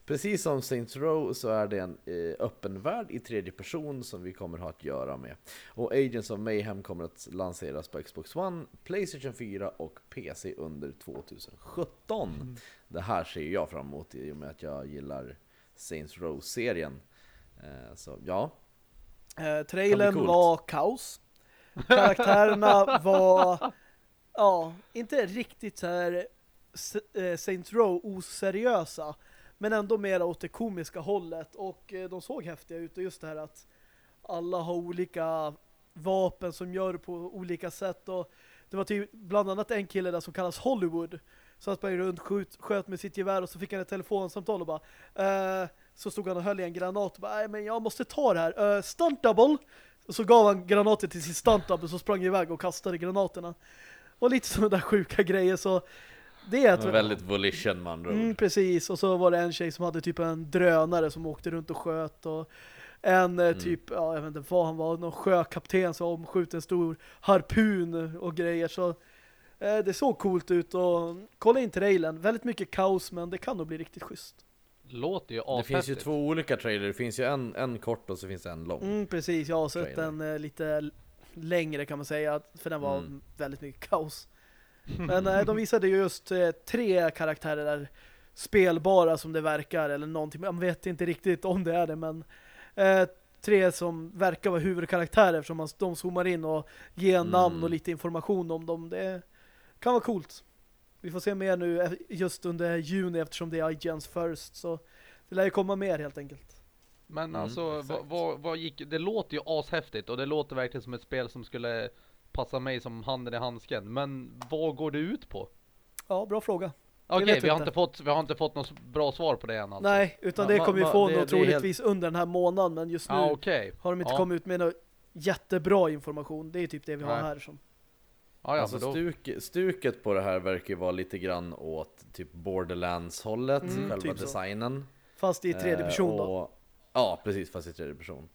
Precis som Saints Row så är det en eh, öppen värld i tredje person som vi kommer ha att göra med. Och Agents of Mayhem kommer att lanseras på Xbox One, Playstation 4 och PC under 2017. Mm. Det här ser jag fram emot i och med att jag gillar Saints Row-serien. Eh, så ja, Eh, trailern var kaos. Karaktärerna var, ja, inte riktigt så här eh, Saints Row oseriösa. Men ändå mer åt det komiska hållet. Och eh, de såg häftiga ut. Och just det här att alla har olika vapen som gör det på olika sätt. Och det var typ bland annat en kille där som kallas Hollywood. Så han sprang runt, skjut, sköt med sitt gevär och så fick han ett telefonsamtal och bara eh, så stod han och höll i en granat och bara, nej men jag måste ta det här. Uh, stunt double. Och så gav han granater till sin stunt double så sprang iväg och kastade granaterna. Och lite sådana där sjuka grejer så det är ett väldigt volition ord. Mm, precis, och så var det en tjej som hade typ en drönare som åkte runt och sköt och en eh, typ, ja jag vet inte vad han var, någon sjökapten som omskjut en stor harpun och grejer så eh, det såg coolt ut och kolla in trailern, väldigt mycket kaos men det kan nog bli riktigt schysst. Låter ju Det finns ju två olika trailers, det finns ju en, en kort och så finns det en lång. Mm, precis, jag har sett Trailer. den eh, lite längre kan man säga för den var Mm. väldigt mycket kaos. Men eh, de visade ju just eh, tre karaktärer där spelbara som det verkar eller någonting. Man vet inte riktigt om det är det men eh, tre som verkar vara huvudkaraktärer eftersom man, de zoomar in och ger Mm. namn och lite information om dem. Det kan vara coolt. Vi får se mer nu eh, just under juni eftersom det är IGNs first så det lär ju komma mer helt enkelt. Men Mm, alltså, vad, vad, gick, det låter ju ashäftigt och det låter verkligen som ett spel som skulle passa mig som handen i handsken. Men vad går det ut på? Ja, bra fråga. Okej, vet vi, har inte. fått, vi har inte fått något bra svar på det än alltså. Nej, utan Ja, det kommer vi få det- är helt- troligtvis under den här månaden men just nu Ja, okej. har de inte Ja. kommit ut med någon jättebra information. Det är typ det vi har Nej. här som. Ja, ja, alltså då, stuk, stuket på det här verkar ju vara lite grann åt typ Borderlands-hållet, Mm, själva typ så. designen. Fast i tredje Eh, person då. och, Ja, precis, fast i tredje person.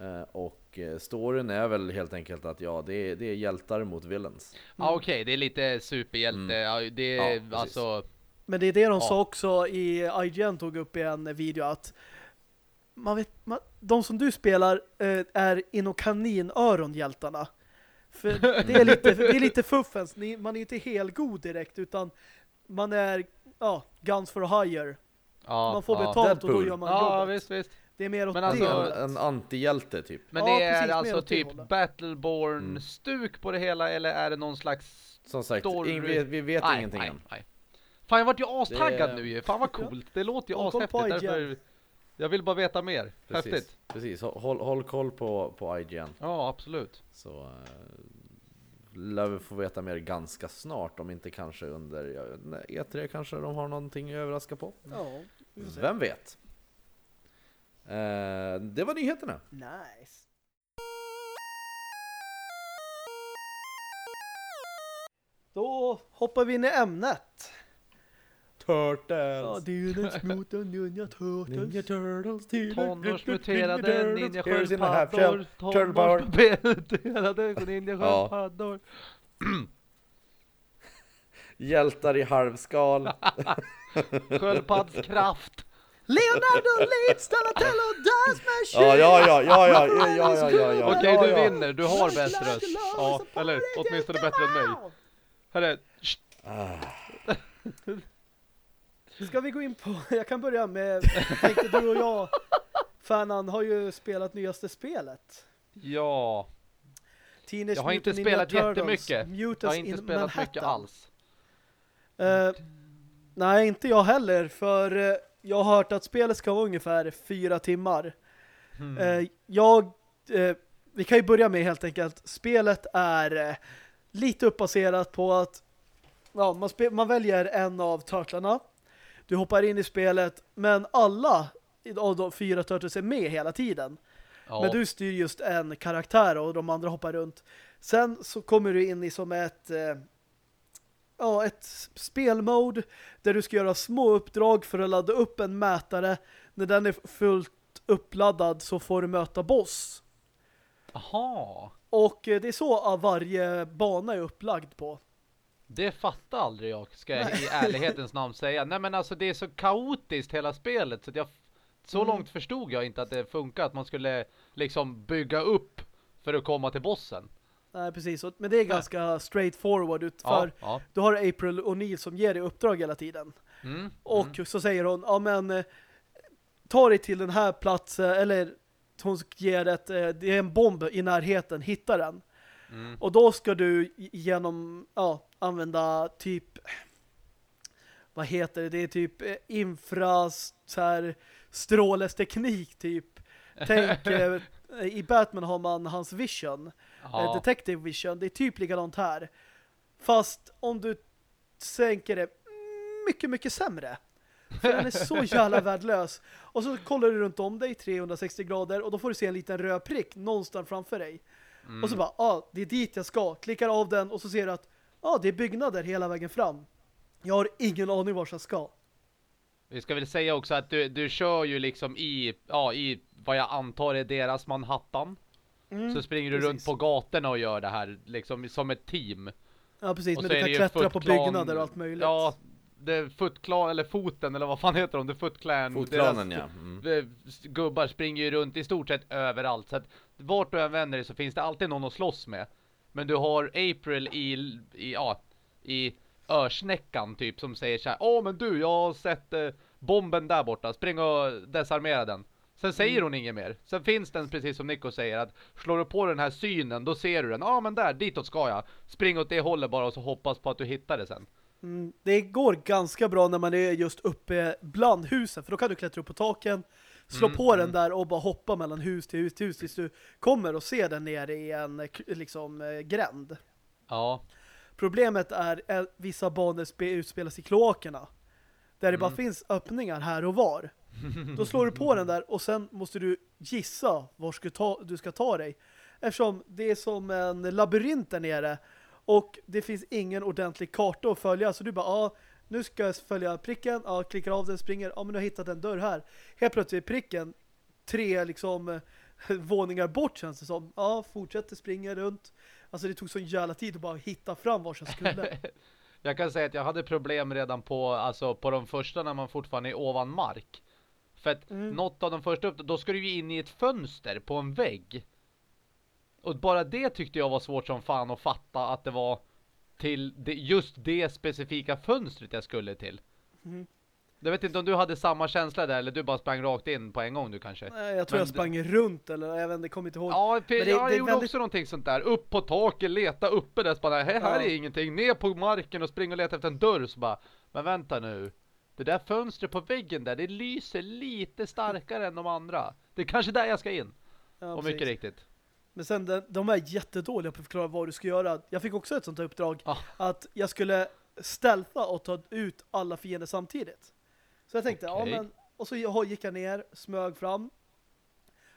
Eh, och eh, storyn är väl helt enkelt att ja, det är, det är hjältar mot villains. ja okej, det är lite superhjälte. Mm. Ja, det Ja, är precis. alltså, Men det är det de Ja. sa också i IGN tog upp i en video att man vet, man, de som du spelar eh, är inom kaninöron hjältarna. För det är lite, det är lite fuffens. Ni, man är inte helt god direkt utan man är ja, guns for hire. ja. man får ja. betalt och då Deadpool. gör man Ja, jobbet. visst, visst. Det är mer åt Men det alltså- En, hållet. en antihjälte typ. Men det är precis, alltså typ hållet. Mm. Battleborn-stuk på det hela eller är det någon slags Som sagt, Story- ing, vi, vi vet nej, ingenting nej, än. nej. Fan jag vart ju astaggad Det- nu ju. Fan vad coolt. Det låter ju ashäftigt. Därför jag vill bara veta mer. Precis, Häftigt. precis. Håll, håll koll på, på IGN. Ja, absolut. Så eh, lär vi få veta mer ganska snart, om inte kanske under inte, E3 kanske de har någonting att överraska på. Ja, vi. Vem vet? Eh, det var nyheterna. Nice. Då hoppar vi in i ämnet. Turtles. Ja, det är den Ninja Turtles. Ninja Turtles till tonårsmuterade Ninja Sköldpaddor. Tonårsmuterade Ninja Sköldpaddor. Hjältar i halvskal. Sköldpaddskraft. Leonardo leads Donatello dies machine. Ja, ja, ja, ja, ja, ja, ja, ja. Okej, du vinner. Du har bäst röst. Ja, eller åtminstone bättre än mig. Här är... Ah. Ska vi gå in på, jag kan börja med, jag tänkte du och jag, Fanan har ju spelat nyaste spelet. Ja, Teenage jag har inte Mutant Ninja spelat Turtles, jättemycket. Jag Mutants har inte in spelat Manhattan. mycket alls. Eh, nej, inte jag heller, för eh, jag har hört att spelet ska vara ungefär fyra timmar. Mm. Eh, jag, vi kan ju börja med helt enkelt, spelet är lite uppbaserat på att ja, man, man väljer en av turtlarna. Du hoppar in i spelet, men alla av de fyra turtles är med hela tiden. ja. Men du styr just en karaktär och de andra hoppar runt. Sen så kommer du in i som ett eh, ja, ett spelmode där du ska göra små uppdrag för att ladda upp en mätare. När den är fullt uppladdad så får du möta boss. Aha. Och eh, det är så varje bana är upplagd på. Det fattar aldrig jag, ska jag i ärlighetens namn säga. Nej men alltså det är så kaotiskt hela spelet så att jag så Mm. långt förstod jag inte att det funkar att man skulle liksom bygga upp för att komma till bossen. Nej, precis. Men det är ganska straightforward ut för ja. du har April O'Neil som ger dig uppdrag hela tiden. Mm. Och så säger hon, ja men eh, ta dig till den här platsen eller hon ger ett, eh, det är en bomb i närheten, hitta den. Mm. Och då ska du genom, ja, använda typ vad heter det? Det är typ eh, infra så här strålesteknik typ. Tänk eh, i Batman har man hans vision. Eh, Ja. Detective Vision, det är typ likadant här. Fast om du sänker det mycket, mycket sämre. För den är så jävla värdelös. Och så kollar du runt om dig 360 grader och då får du se en liten röd prick någonstans framför dig. Mm. Och så bara, ja, ah, det är dit jag ska. Klickar av den och så ser du att ja, ah, det är byggnader hela vägen fram. Jag har ingen aning vart jag ska. Vi ska väl säga också att du, du kör ju liksom i, ja, i vad jag antar är deras Manhattan. Mm, så springer du precis. runt på gatorna och gör det här liksom som ett team. Ja, precis. Och Men så du är kan det klättra på byggnader och allt möjligt. Ja, det Foot Clan, eller Foten, eller vad fan heter de? The Foot Clan. Fotplanen deras- ja. Mm. de- Gubbar springer ju runt i stort sett överallt. Så att vart du än vänder dig så finns det alltid någon att slåss med. Men du har April i, i ja, i örsnäckan typ som säger så här: Åh men du, jag har sett eh, bomben där borta. Spring och desarmera den. Sen säger hon inget mer. Sen finns den precis som Nico säger att slår du på den här synen då ser du den. Ja men där, ditåt ska jag. Spring åt det hållet bara och så hoppas på att du hittar det sen. Mm, det går ganska bra när man är just uppe bland husen. För då kan du klättra upp på taken, slå Mm, på mm. den där och bara hoppa mellan hus till hus till hus tills du kommer och ser den nere i en eh, liksom eh, gränd. Ja. Problemet är att vissa banor spe- utspelas i kloakerna. Där det bara Mm. finns öppningar här och var. Då slår du på den där och sen måste du gissa var ska ta, du ska ta dig. Eftersom det är som en labyrint där nere och det finns ingen ordentlig karta att följa. Så du bara, ja, nu ska jag följa pricken. Ja, klickar av den, springer. Ja, men nu har jag hittat en dörr här. Helt plötsligt är pricken tre liksom våningar bort känns det som. Ja, fortsätter springa runt. Alltså det tog så jävla tid att bara hitta fram var jag skulle. Jag kan säga att jag hade problem redan på, alltså på de första när man fortfarande är ovan mark. För att Mm. något av de första upp, då ska du ju in i ett fönster på en vägg. Och bara det tyckte jag var svårt som fan att fatta att det var till det, just det specifika fönstret jag skulle till. Mm. Jag vet inte om du hade samma känsla där eller du bara sprang rakt in på en gång du kanske. Nej, jag tror Men jag sprang runt eller jag vet inte, kommer inte ihåg. Ja, det- jag det är gjorde väldigt- också någonting sånt där. Upp på taket, leta uppe där, så bara, här, här Ja. är ingenting. Ner på marken och springa och leta efter en dörr, så bara, men vänta nu. Det där fönstret på väggen där, det lyser lite starkare än de andra. Det är kanske där jag ska in. Ja, och mycket riktigt. Men sen, de, de är jättedåliga på att förklara vad du ska göra. Jag fick också ett sånt här uppdrag Ah. att jag skulle stealtha och ta ut alla fiender samtidigt. Så jag tänkte, Okej. ja men, och så gick jag ner, smög fram.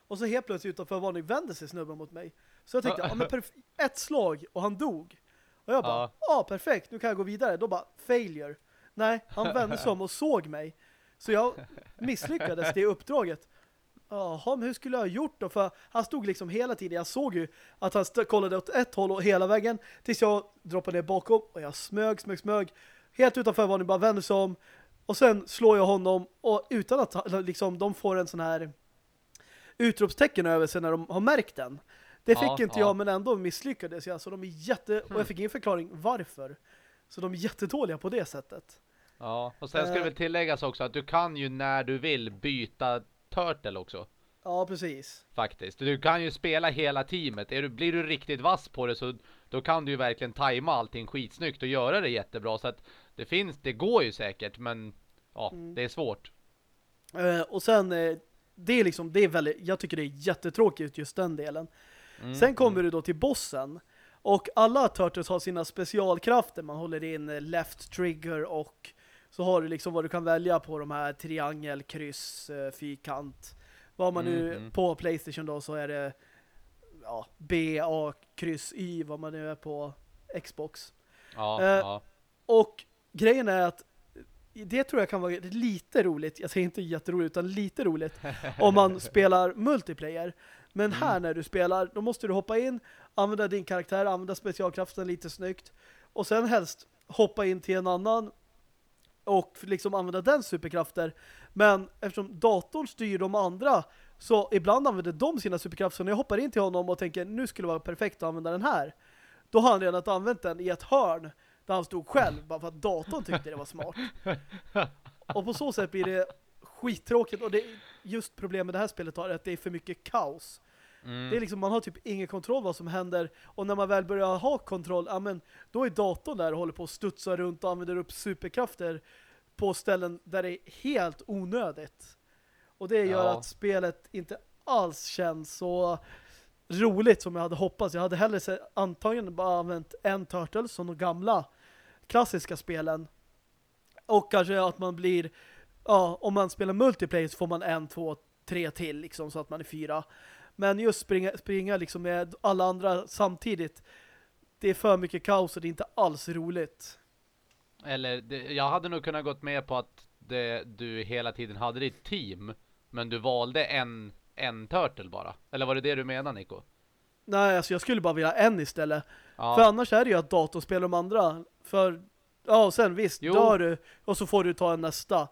Och så helt plötsligt utanför varning vände sig snubben mot mig. Så jag tänkte, ja men ett slag och han dog. Och jag bara, Ja. ja perfekt, nu kan jag gå vidare. Då bara, failure. Nej, han vände sig om och såg mig. Så jag misslyckades det uppdraget. Jaha, men hur skulle jag ha gjort då? För han stod liksom hela tiden. Jag såg ju att han kollade åt ett håll och hela vägen tills jag droppade ner bakom och jag smög, smög, smög. Helt utanför var ni bara vände sig om och sen slår jag honom och utan att liksom, de får en sån här utropstecken över sig när de har märkt den. Det fick Ja, inte ja. jag men ändå misslyckades jag. Så de är jätte... Och Hmm. jag fick ingen förklaring varför. Så de är jättedåliga på det sättet. Ja, och sen ska det Eh. väl tilläggas också att du kan ju när du vill byta turtle också. Ja, precis. Faktiskt. Du kan ju spela hela teamet. Är du, blir du riktigt vass på det så då kan du ju verkligen tajma allting skitsnyggt och göra det jättebra. Så att det finns, det går ju säkert men ja, Mm. det är svårt. Eh, och sen, eh, det är liksom, det är väldigt, jag tycker det är jättetråkigt just den delen. Mm, Sen kommer mm. du då till bossen. Och alla Turtles har sina specialkrafter. Man håller in eh, left trigger och så har du liksom vad du kan välja på de här triangel, kryss, eh, fyrkant. Vad man nu, Mm, mm. på Playstation då så är det ja, B, A, kryss, Y, vad man nu är på Xbox. Ja, eh, ja. Och grejen är att det tror jag kan vara lite roligt. Jag säger inte jätteroligt utan lite roligt om man spelar multiplayer. Men Mm. här när du spelar, då måste du hoppa in, använda din karaktär, använda specialkraften lite snyggt och sen helst hoppa in till en annan och liksom använda den superkrafter. Men eftersom datorn styr de andra så ibland använder de sina superkrafter. Så när jag hoppar in till honom och tänker nu skulle det vara perfekt att använda den här. Då har han redan använt den i ett hörn där han stod själv bara för att datorn tyckte det var smart. Och på så sätt blir det skittråkigt och det just problemet med det här spelet har är att det är för mycket kaos. Mm. Det är liksom, man har typ ingen kontroll vad som händer och när man väl börjar ha kontroll, ja men då är datorn där och håller på att studsa runt och använder upp superkrafter på ställen där det är helt onödigt. Och det gör Ja. att spelet inte alls känns så roligt som jag hade hoppats. Jag hade hellre sett, antagligen bara använt en Turtle som de gamla klassiska spelen. Och kanske att man blir ja, om man spelar multiplayer så får man en, två, tre till liksom så att man är fyra. Men just springa, springa liksom med alla andra samtidigt det är för mycket kaos och det är inte alls roligt. Eller det, jag hade nog kunnat gått med på att det, du hela tiden hade ditt team. Men du valde en, en turtle bara. Eller var det det du menar Nico? Nej, alltså jag skulle bara vilja en istället. Ja. För annars är det ju att datorn spelar de andra. För, ja och sen visst, Jo. dör du och så får du ta en nästa.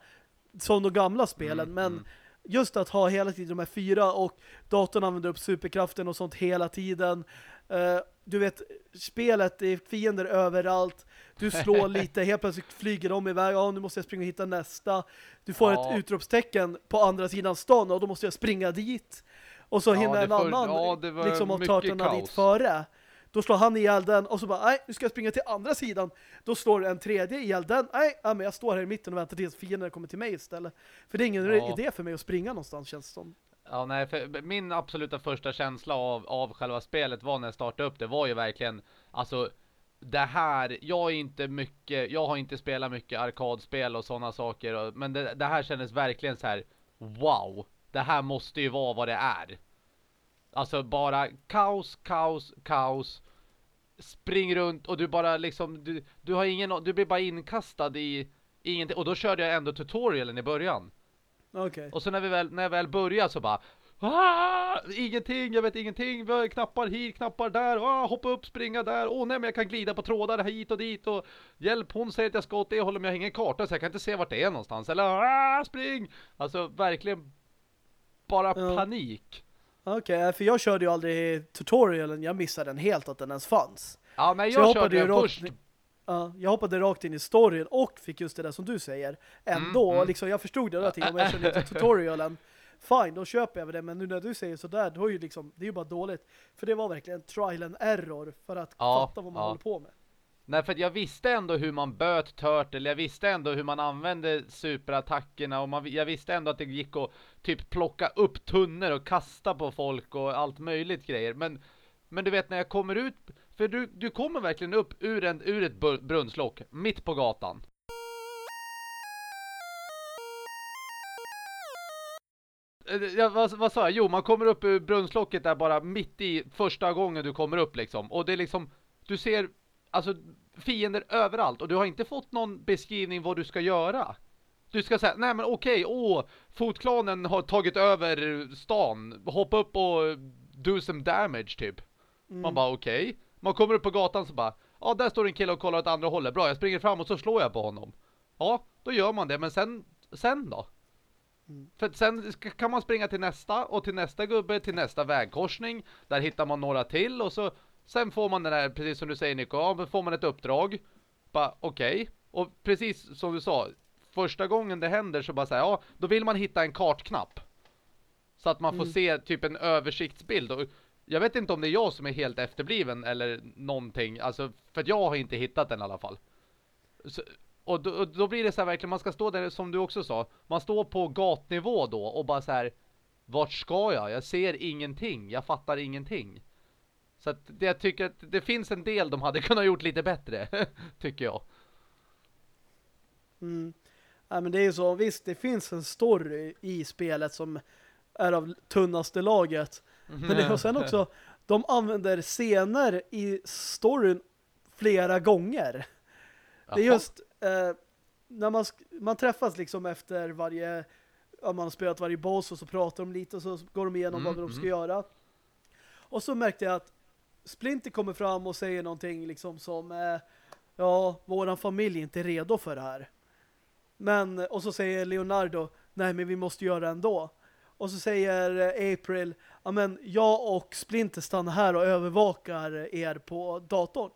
Som de gamla spelen, Mm, men mm. Just att ha hela tiden de här fyra och datorn använder upp superkraften och sånt hela tiden. Eh, du vet, spelet det är fiender överallt. Du slår lite, helt plötsligt flyger de iväg. Ja, nu måste jag springa och hitta nästa. Du får Ja. ett utropstecken på andra sidan stan och då måste jag springa dit. Och så Ja, hinner en för- annan ja, liksom turtlarna kaos. dit före. Då slår han ihjäl den och så bara, nej, nu ska jag springa till andra sidan. Då slår en tredje ihjäl den. Nej, ja, men jag står här i mitten och väntar tills fienden kommer till mig istället. För det är ingen Ja. idé för mig att springa någonstans känns det som. Ja, nej, för min absoluta första känsla av, av själva spelet var när jag startade upp det var ju verkligen, alltså det här, jag är inte mycket, jag har inte spelat mycket arkadspel och sådana saker, men det, det här kändes verkligen så här, wow, det här måste ju vara vad det är. Alltså bara kaos, kaos, kaos, spring runt och du bara liksom, du, du har ingen, du blir bara inkastad i ingenting, och då körde jag ändå tutorialen i början. Okej. Och så när vi väl, när jag väl börjar så bara ah, Ingenting, jag vet ingenting Vi har Knappar hit, knappar där ah, Hoppa upp, springa där Åh nej men jag kan glida på trådar hit och dit och Hjälp, hon säger att jag ska åt det hållet Men jag har ingen karta så jag kan inte se vart det är någonstans Eller ah, spring Alltså verkligen Bara Ja. panik Okej, för jag körde ju aldrig tutorialen. Jag missade den helt att den ens fanns. Ja men Så jag, jag körde den rakt först Ja, jag hoppade rakt in i storyn och fick just det där som du säger. Ändå, Mm, mm. liksom, jag förstod det där till om jag kände inte tutorialen. Fine, då köper jag det. Men nu när du säger sådär, då är ju liksom, det är ju bara dåligt. För det var verkligen trial and error för att Ja, fatta vad man ja. håller på med. Nej för att jag visste ändå hur man böt Turtle, jag visste ändå hur man använde superattackerna och man, jag visste ändå att det gick att typ plocka upp tunnor och kasta på folk och allt möjligt grejer. Men, men du vet när jag kommer ut, för du, du kommer verkligen upp ur, en, ur ett brunnslock mitt på gatan. Eh, ja, vad, vad sa jag? Jo, man kommer upp ur brunnslocket där bara mitt i första gången du kommer upp liksom. Och det är liksom, du ser alltså fiender överallt och du har inte fått någon beskrivning vad du ska göra. Du ska säga, nej men okej, åh, fotklanen har tagit över stan, hoppa upp och do some damage typ. Mm. Man bara okej. Man kommer upp på gatan så bara, ja där står en kille och kollar åt andra hållet, bra jag springer fram och så slår jag på honom. Ja, då gör man det, men sen, sen då? Mm. För sen kan man springa till nästa och till nästa gubbe, till nästa vägkorsning. Där hittar man några till och så sen får man den där, precis som du säger Nico, ja, får man ett uppdrag. Bara okej. Och precis som du sa, första gången det händer så bara säga ja, då vill man hitta en kartknapp. Så att man får Mm. se typ en översiktsbild. Och jag vet inte om det är jag som är helt efterbliven eller någonting. Alltså, för jag har inte hittat den i alla fall. Så, och då, och då blir det så här verkligen, man ska stå där som du också sa, man står på gatnivå då och bara så här, vart ska jag? Jag ser ingenting, jag fattar ingenting. Så att det, jag tycker att det finns en del de hade kunnat gjort lite bättre, tycker jag. Mm. Ja, men det är ju så, visst det finns en story i spelet som är av tunnaste laget. Men det är sen också, de använder scener i storyn flera gånger. Det är just eh, när man, man träffas liksom efter varje ja, man har spelat varje boss och så pratar de lite och så går de igenom Mm, vad de ska mm. göra. Och så märkte jag att Splinter kommer fram och säger någonting liksom som eh, ja, våran familj är inte redo för det här. Men, och så säger Leonardo, nej men vi måste göra det ändå. Och så säger eh, April, ja men jag och Splinter stannar här och övervakar er på datorn.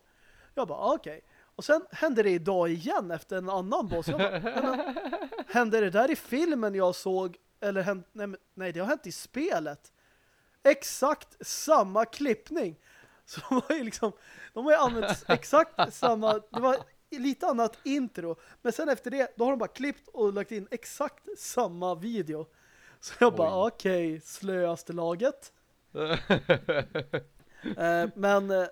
Jag bara, ah, okej. Och sen händer det idag igen efter en annan boss. Jag bara, nej, men, hände det där i filmen jag såg, eller hänt? nej, nej, det har hänt i spelet. Exakt samma klippning. Så de har ju liksom, de har ju använt exakt samma, det var lite annat intro. Men sen efter det, då har de bara klippt och lagt in exakt samma video. Så jag bara, Oj. okej, slöaste laget. Eh, men eh,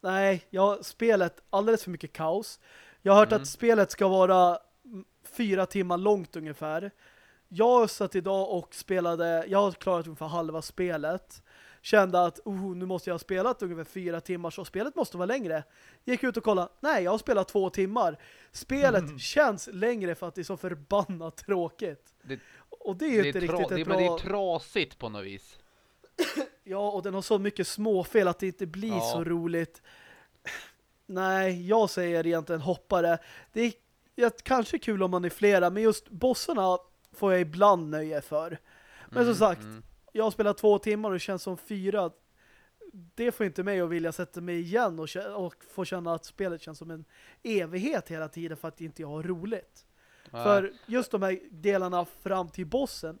nej, jag har spelet alldeles för mycket kaos. Jag har hört Mm. att spelet ska vara mm, fyra timmar långt ungefär. Jag satt idag och spelade, jag har klarat ungefär halva spelet. Kände att oh, nu måste jag ha spelat ungefär fyra timmar så spelet måste vara längre. Gick ut och kollade, nej jag har spelat två timmar. Spelet känns längre för att det är så förbannat tråkigt. Det- och det är ju det, inte är riktigt ett men det bra... är trasigt på något vis. Ja, och den har så mycket småfel att det inte blir Ja. så roligt. Nej, jag säger egentligen hoppare. Det är ja, kanske kul om man är flera, men just bossarna får jag ibland nöje för. Men som Mm, sagt, mm. Jag har spelat två timmar och det känns som fyra. Det får inte mig att vilja sätta mig igen och, och få känna att spelet känns som en evighet hela tiden för att inte jag har roligt. Nej. För just de här delarna fram till bossen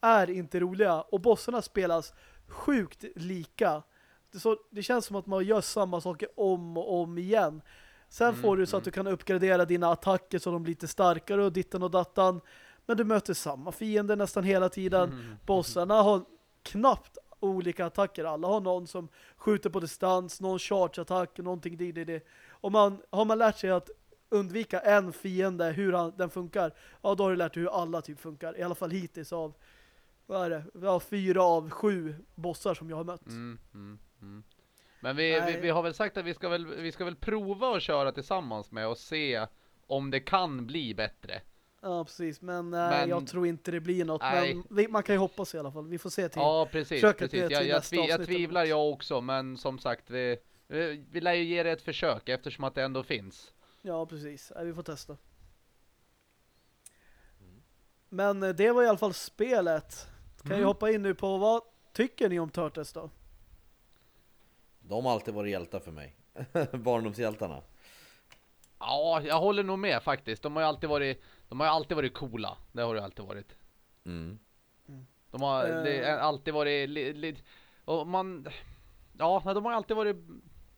är inte roliga. Och bossarna spelas sjukt lika. Så, det känns som att man gör samma saker om och om igen. Sen Mm, får du så att mm. du kan uppgradera dina attacker så de blir lite starkare och ditten och dattan. Men du möter samma fiender nästan hela tiden. Mm. Bossarna har knappt olika attacker. Alla har någon som skjuter på distans, någon charge-attack, någonting det, det, det. Och man, har man lärt sig att undvika en fiende, hur han, den funkar, ja då har du lärt dig hur alla typ funkar. I alla fall hittills av, vad är det? Ja, fyra av sju bossar som jag har mött. Mm, mm, mm. Men vi, vi, vi har väl sagt att vi ska väl, vi ska väl prova att köra tillsammans med och se om det kan bli bättre. Ja, precis. Men, Men- men jag tror inte det blir något. Nej. Men vi, man kan ju hoppas i alla fall. Vi får se till. Ja, precis. precis. till Jag, jag, tvi, jag tvivlar jag också, men som sagt, vi, vi, vi lär ju ge det ett försök eftersom att det ändå finns. Ja, precis. Ja, vi får testa. Men eh, det var i alla fall spelet. Kan Mm. jag hoppa in nu på vad tycker ni om Turtles då? De har alltid varit hjältar för mig. Barndomshjältarna. Ja, jag håller nog med faktiskt. De har ju alltid varit, de har ju alltid varit coola. Det har det alltid varit. Mm. De har det har alltid varit li, li, och man ja, de har alltid varit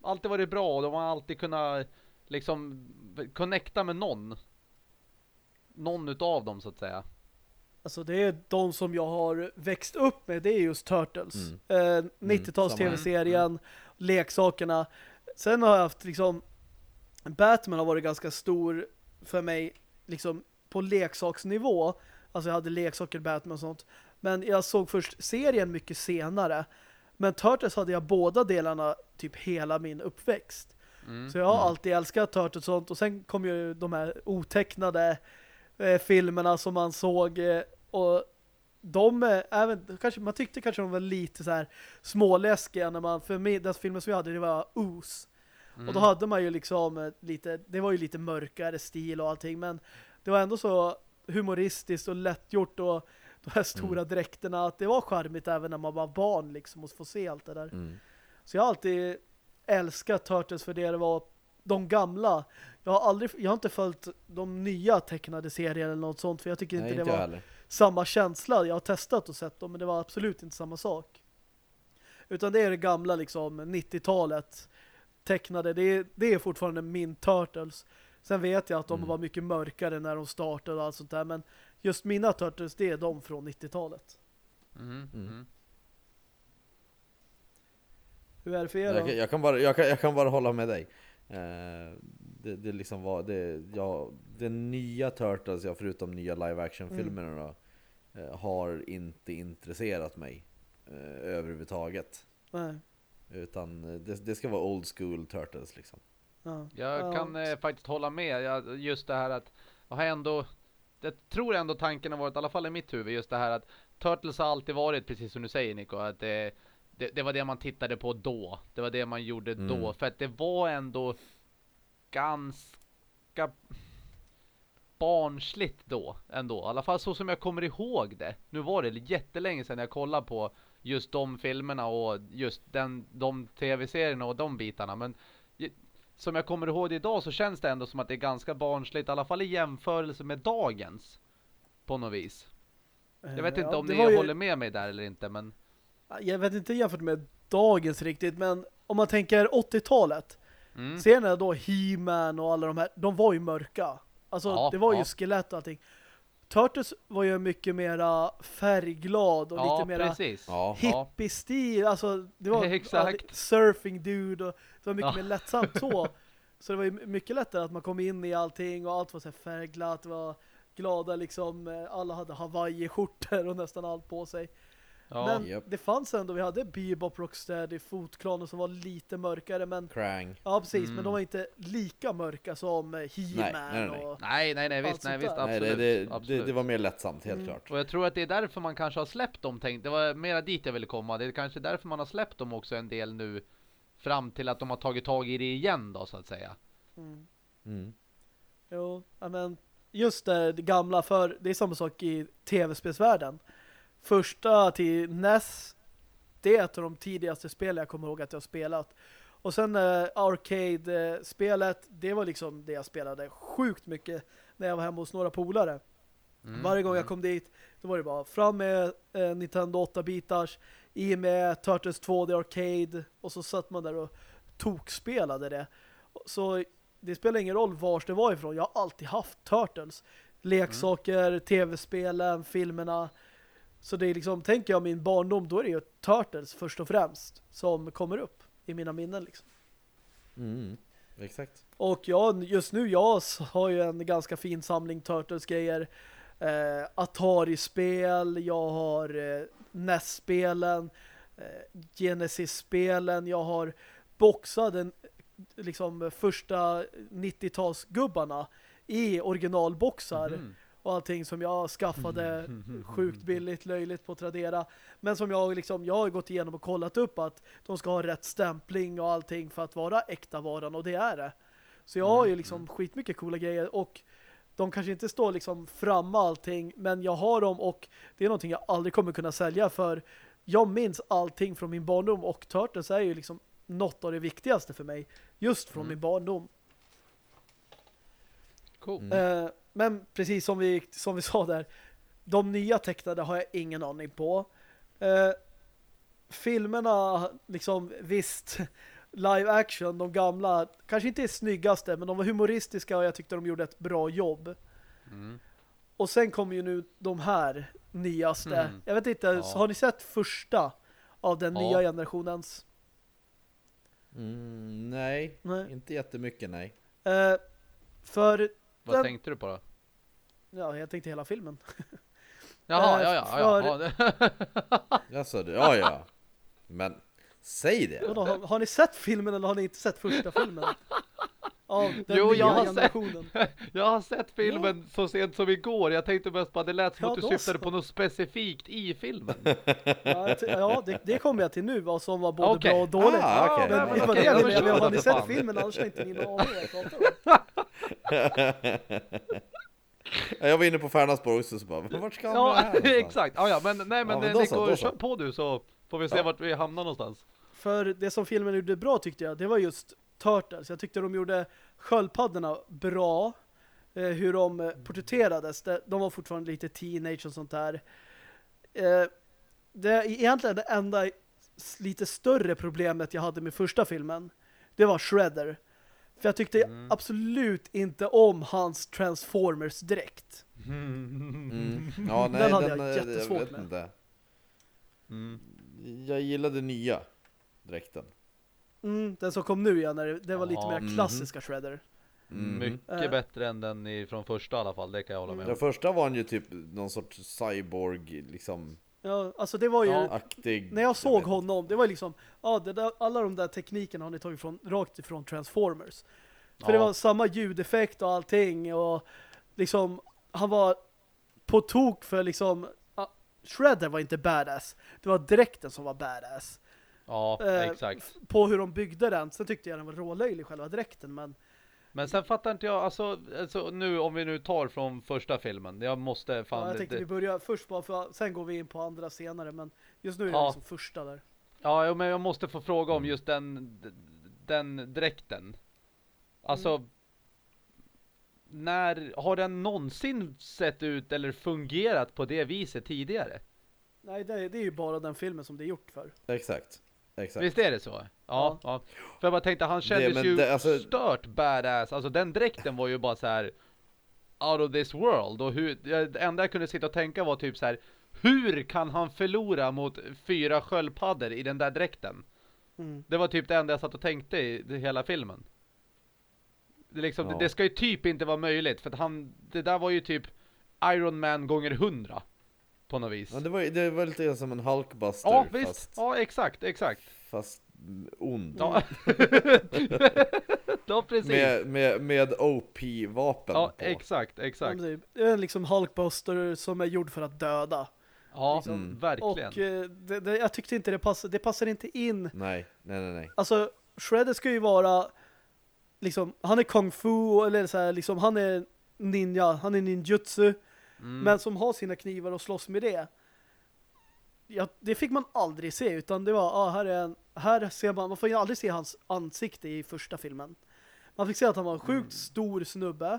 alltid varit bra och de har alltid kunnat liksom connecta med någon. Någon utav dem så att säga. Alltså det är de som jag har växt upp med, det är just Turtles. Mm. Eh, 90-tals samma här. tv-serien, leksakerna. Sen har jag haft liksom Batman har varit ganska stor för mig liksom på leksaksnivå. Alltså jag hade leksaker Batman och sånt. Men jag såg först serien mycket senare. Men Turtles hade jag båda delarna typ hela min uppväxt. Mm. Så jag har Mm. alltid älskat Turtles och sånt. Och sen kom ju de här otecknade eh, filmerna som man såg. Eh, och de, eh, även, kanske, man tyckte kanske de var lite så här småläskiga när man, för mig, den filmen som jag hade, det var Oos. Mm. Och då hade man ju liksom eh, lite, det var ju lite mörkare stil och allting, men det var ändå så humoristiskt och lättgjort och de här stora dräkterna, att det var charmigt även när man var barn liksom och få se allt det där. Mm. Så jag har alltid älskat Turtles för det det var de gamla. Jag har aldrig, jag har inte följt de nya tecknade serierna eller något sånt för jag tycker Nej, inte inte det jag var samma känsla. Jag har testat och sett dem men det var absolut inte samma sak. Utan det är det gamla liksom 90-talet tecknade. Det är, det är fortfarande min Turtles. Sen vet jag att de Mm. var mycket mörkare när de startade och allt sånt där. Men just mina Turtles, det är de från 90-talet. Mm. Mm. Mm. Hur är det för er Jag, då? kan- jag, kan bara, jag, kan, jag kan bara hålla med dig. Eh, det, det liksom var, det, ja, den nya Turtles, ja, förutom nya live action filmerna då, eh, har inte intresserat mig eh, överhuvudtaget. Nej. Utan eh, det, det ska vara old school Turtles liksom. Ja. Jag Ja. kan eh, faktiskt hålla med. Jag, just det här att jag har ändå jag tror ändå tanken har varit, i alla fall i mitt huvud, just det här att Turtles har alltid varit, precis som du säger Nico, att det, det, det var det man tittade på då. Det var det man gjorde Mm. då. För att det var ändå ganska barnsligt då ändå. I alla fall så som jag kommer ihåg det. Nu var det jättelänge sedan jag kollade på just de filmerna och just den, de tv-serierna och de bitarna. Men som jag kommer ihåg det idag så känns det ändå som att det är ganska barnsligt. I alla fall i jämförelse med dagens. På något vis. Jag vet Eh, inte ja, om ni ju- håller med mig där eller inte. Men Jag vet inte jämfört med dagens riktigt, men om man tänker 80-talet. mm. Ser ni då He-Man och alla de här, de var ju mörka. Alltså Ja, det var ju ja. skelett och allting. Turtles var ju mycket mera färgglad och ja, lite mera precis. Hippie-stil. Alltså det var Exakt. surfing dude och det var mycket Ja. mer lättsamt så. Så det var ju mycket lättare att man kom in i allting och allt var så här färgglatt, det var glada liksom, eh, alla hade Hawaii-skjortor och nästan allt på sig. Ja. Men Japp. det fanns ändå, vi hade Bebop, Rocksteady, Fotklanen som var lite mörkare men Krang. ja precis, Mm. men de var inte lika mörka som eh, He-Man Nej, nej, nej. och Nej, nej, nej, visst, nej, visst, absolut. Nej, det, det, det, absolut. det var mer lättsamt, helt Mm. klart. Och jag tror att det är därför man kanske har släppt dem tänkt. Det var mera dit jag ville komma. Det är kanske därför man har släppt dem också en del nu. Fram till att de har tagit tag i det igen då så att säga. mm. Mm. Jo, ja, men just det, det gamla för det är samma sak i tv-spelsvärlden. Första till NES det är ett av de tidigaste spel jag kommer ihåg att jag spelat. Och sen eh, arcade-spelet, det var liksom det jag spelade sjukt mycket när jag var hemma hos några polare. Mm, Varje gång jag mm. kom dit, då var det bara fram med eh, Nintendo 8-bitars, i med Turtles 2D Arcade och så satt man där och tokspelade det. Så det spelar ingen roll vars det var ifrån. Jag har alltid haft Turtles. Leksaker, tv-spelen, filmerna. Så det är liksom, tänker jag min barndom, då är det ju Turtles först och främst som kommer upp i mina minnen liksom. Mm. Exakt. Och jag, just nu, jag har ju en ganska fin samling Turtles-grejer. Eh, Atari-spel, jag har eh, NES-spelen, eh, Genesis-spelen, jag har boxat den liksom första 90-talsgubbarna i originalboxar Mhm. Och allting som jag skaffade sjukt billigt, löjligt på Tradera. Men som jag liksom, jag har gått igenom och kollat upp att de ska ha rätt stämpling och allting för att vara äkta varan och det är det. Så jag har ju liksom skitmycket coola grejer och de kanske inte står liksom framme allting men jag har dem och det är någonting jag aldrig kommer kunna sälja för jag minns allting från min barndom och Turtles är ju liksom något av det viktigaste för mig just från Mm. min barndom. Cool. Mm. Eh, men precis som vi, som vi sa där, de nya tecknade har jag ingen aning på. Eh, filmerna, liksom visst, live action, de gamla, kanske inte är snyggaste, men de var humoristiska och jag tyckte de gjorde ett bra jobb. Mm. Och sen kommer ju nu de här nyaste. Mm. Jag vet inte, Ja. så har ni sett första av den Ja. nya generationens? Mm, nej, Nej. inte jättemycket nej. Eh, för, Vad Den- tänkte du på då? Ja, jag tänkte hela filmen. Jaha, Eh, ja, ja, ja. ja. Alltså, ja ja. Men säg det. Vadå, har, har ni sett filmen eller har ni inte sett första filmen? Av den Jo, jag har sett- generationen. Jag har sett filmen så sent som igår. Jag tänkte mest bara det lät som Ja, att du syftade så. på något specifikt i filmen. Ja, jag ja det, det kommer jag till nu, vad som var både Okej. bra och dåligt. Ah, okej. Men Ja, okej, det jag vi Har ni för sett fan. filmen annars har inte ni någon aning jag var inne på Färnaspår också så bara, vart ska han ja, här exakt. Ja, ja, men nej, men, Ja, men Nico, så. kör på du så får vi se Ja. vart vi hamnar någonstans. För det som filmen gjorde bra tyckte jag, det var just Turtles. Jag tyckte de gjorde sköldpaddorna bra. Eh, hur de eh, porträtterades. De var fortfarande lite teenage och sånt där. Eh, det är egentligen det enda lite större problemet jag hade med första filmen. Det var Shredder. För jag tyckte Mm. absolut inte om hans Transformers direkt. Mm. Ja, nej, Den hade den, jag eh, jättesvårt vet med. Inte. Mm. Jag gillade nya dräkten. Mm, den som kom nu ja, när det, det var lite mer Mhm. klassiska Shredder. Mm. Mycket Eh. bättre än den i, från första i alla fall, det kan jag hålla med om. Den första var han ju typ någon sorts cyborg liksom Ja, alltså det var ju... Ja. aktig. När jag såg inte. honom, det var liksom, ja, det där, alla de där teknikerna har ni tagit från, rakt ifrån Transformers. För det Ja. var samma ljudeffekt och allting och liksom, han var på tok för liksom, ja, Shredder var inte badass. Det var dräkten som var badass. Ja, Eh, exakt. På hur de byggde den. Sen tyckte jag den var rålöjlig själva dräkten, men Men sen fattar inte jag, alltså, alltså nu om vi nu tar från första filmen, jag måste fan... ja, jag tänkte det, vi börjar först bara för sen går vi in på andra senare, men just nu är det Ja. liksom första där. Ja, men jag måste få fråga om just den, den dräkten. Alltså, Mm. när, har den någonsin sett ut eller fungerat på det viset tidigare? Nej, det, det är ju bara den filmen som det är gjort för. Exakt. Exakt. Visst är det så? Ja, ja. För jag bara tänkte, han kändes men ju det- alltså- stört badass. Alltså den dräkten var ju bara så här out of this world. Och hur, det enda jag kunde sitta och tänka var typ så här. Hur kan han förlora mot fyra sköldpaddor i den där dräkten? Mm. Det var typ det enda jag satt och tänkte i hela filmen. Det, liksom, Ja. det, det ska ju typ inte vara möjligt. För att han, det där var ju typ Iron Man gånger hundra. På något vis. Ja, det, var, det var lite som en Hulkbuster ja visst. fast, Ja, exakt, exakt. fast ond. Ja, ja precis. Med, med, med OP-vapen Ja, på. exakt, exakt. Det är liksom Hulkbuster som är gjord för att döda. Ja, Mm. verkligen. Och eh, det, det, jag tyckte inte det passade, det passar inte in. Nej, nej, nej, nej. Alltså, Shredder ska ju vara liksom, han är kung fu eller så här, liksom, han är ninja, han är ninjutsu. Mm. Men som har sina knivar och slåss med det. Ja, det fick man aldrig se utan det var, ah, här är en, här ser man, man får ju aldrig se hans ansikte i första filmen. Man fick se att han var en Mm. sjukt stor snubbe.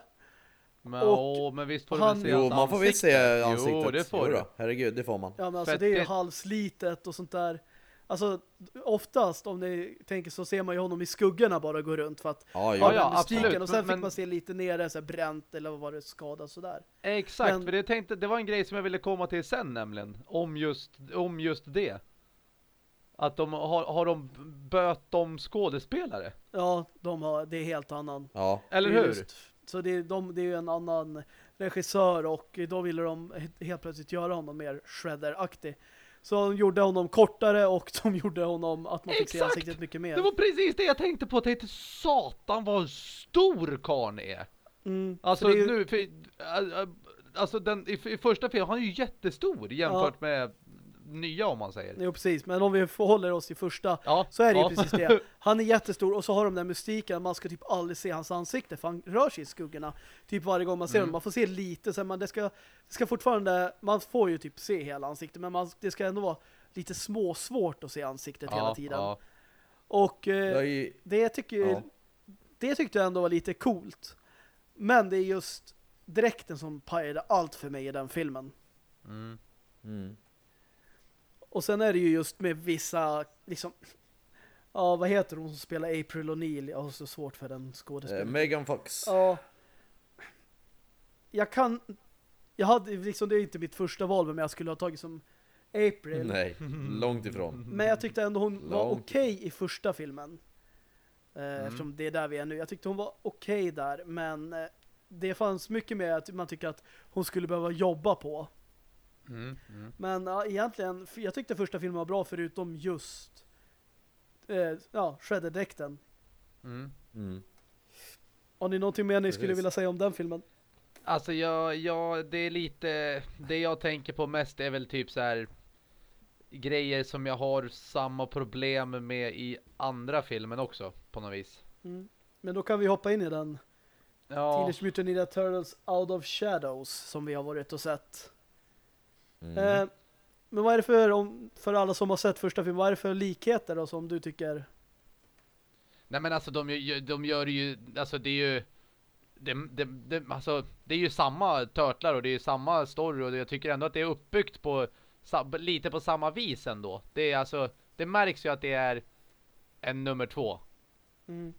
men, och åh, men visst får han- du väl se Jo, man får väl ansikte? se ansiktet. Jo, det får Jo du. Herregud, det får man. Ja, men alltså det är ju halvslitet och sånt där. Alltså oftast om ni tänker så ser man ju honom i skuggorna bara gå runt för att Ja. Ja, ja, absolut, Och sen men- fick man se lite nere så här, bränt eller vad var det skadat sådär. Exakt, Men- för det, tänkte, det var en grej som jag ville komma till sen nämligen. Om just, om just det. Att de har, har de böt om skådespelare? Ja, de har, det är helt annan. Ja, Eller hur? just- så det är, de, det är ju en annan regissör och då ville de he- helt plötsligt göra honom mer Shredder-aktig. Så de gjorde honom kortare och de gjorde honom att man fick se Exakt! ansiktet mycket mer. Det var precis det jag tänkte på. Jag tänkte satan vad stor karn är. Mm, Alltså är ju- nu, för, äh, äh, alltså den, i, i första filmen, han är ju jättestor jämfört med nya om man säger. Jo, precis. Men om vi förhåller oss till första Ja, så är det ja. ju precis det. Han är jättestor och så har de den mystiken. Man ska typ aldrig se hans ansikte för han rör sig i skuggorna. Typ varje gång man ser Mm. honom. Man får se lite. Så man, det, ska, det ska fortfarande, man får ju typ se hela ansiktet. Men man, det ska ändå vara lite små svårt att se ansiktet hela tiden. Ja, Och eh, ju... det, tycker, Ja. det tyckte jag ändå var lite coolt. Men det är just dräkten som pajade allt för mig i den filmen. mm. Mm. Och sen är det ju just med vissa, liksom, ja vad heter hon som spelar April O'Neil? Jag har så svårt för den Eh, skådespelaren. Megan Fox. Ja. Jag kan, jag hade liksom, det är inte mitt första val men jag skulle ha tagit som April. Nej, långt ifrån. Men jag tyckte ändå hon var Långt. okej i första filmen. Eh, Mm. Eftersom det är där vi är nu. Jag tyckte hon var okej där, men eh, det fanns mycket mer att man tycker att hon skulle behöva jobba på. Mm. Mm. Men ja, egentligen, jag tyckte första filmen var bra förutom just eh, ja, Shredder-dräkten. Mm. Mm. Har ni någonting mer ni skulle vilja säga om den filmen? Alltså jag, jag, det är lite, det jag tänker på mest är väl typ så här grejer som jag har samma problem med i andra filmen också på något vis. Mm. Men då kan vi hoppa in i den. Ja, Teenage Mutant Ninja Turtles Out of Shadows som vi har varit och sett. Mm. Eh, men vad är det för, om, för alla som har sett första filmen, vad är det för likheter då som du tycker? nej men alltså de, gör- de gör ju, alltså det är ju det, det, det, alltså, det är ju samma törtlar och det är ju samma story och jag tycker ändå att det är uppbyggt på lite på samma vis ändå. Det är alltså, det märks ju att det är en nummer två. Mm.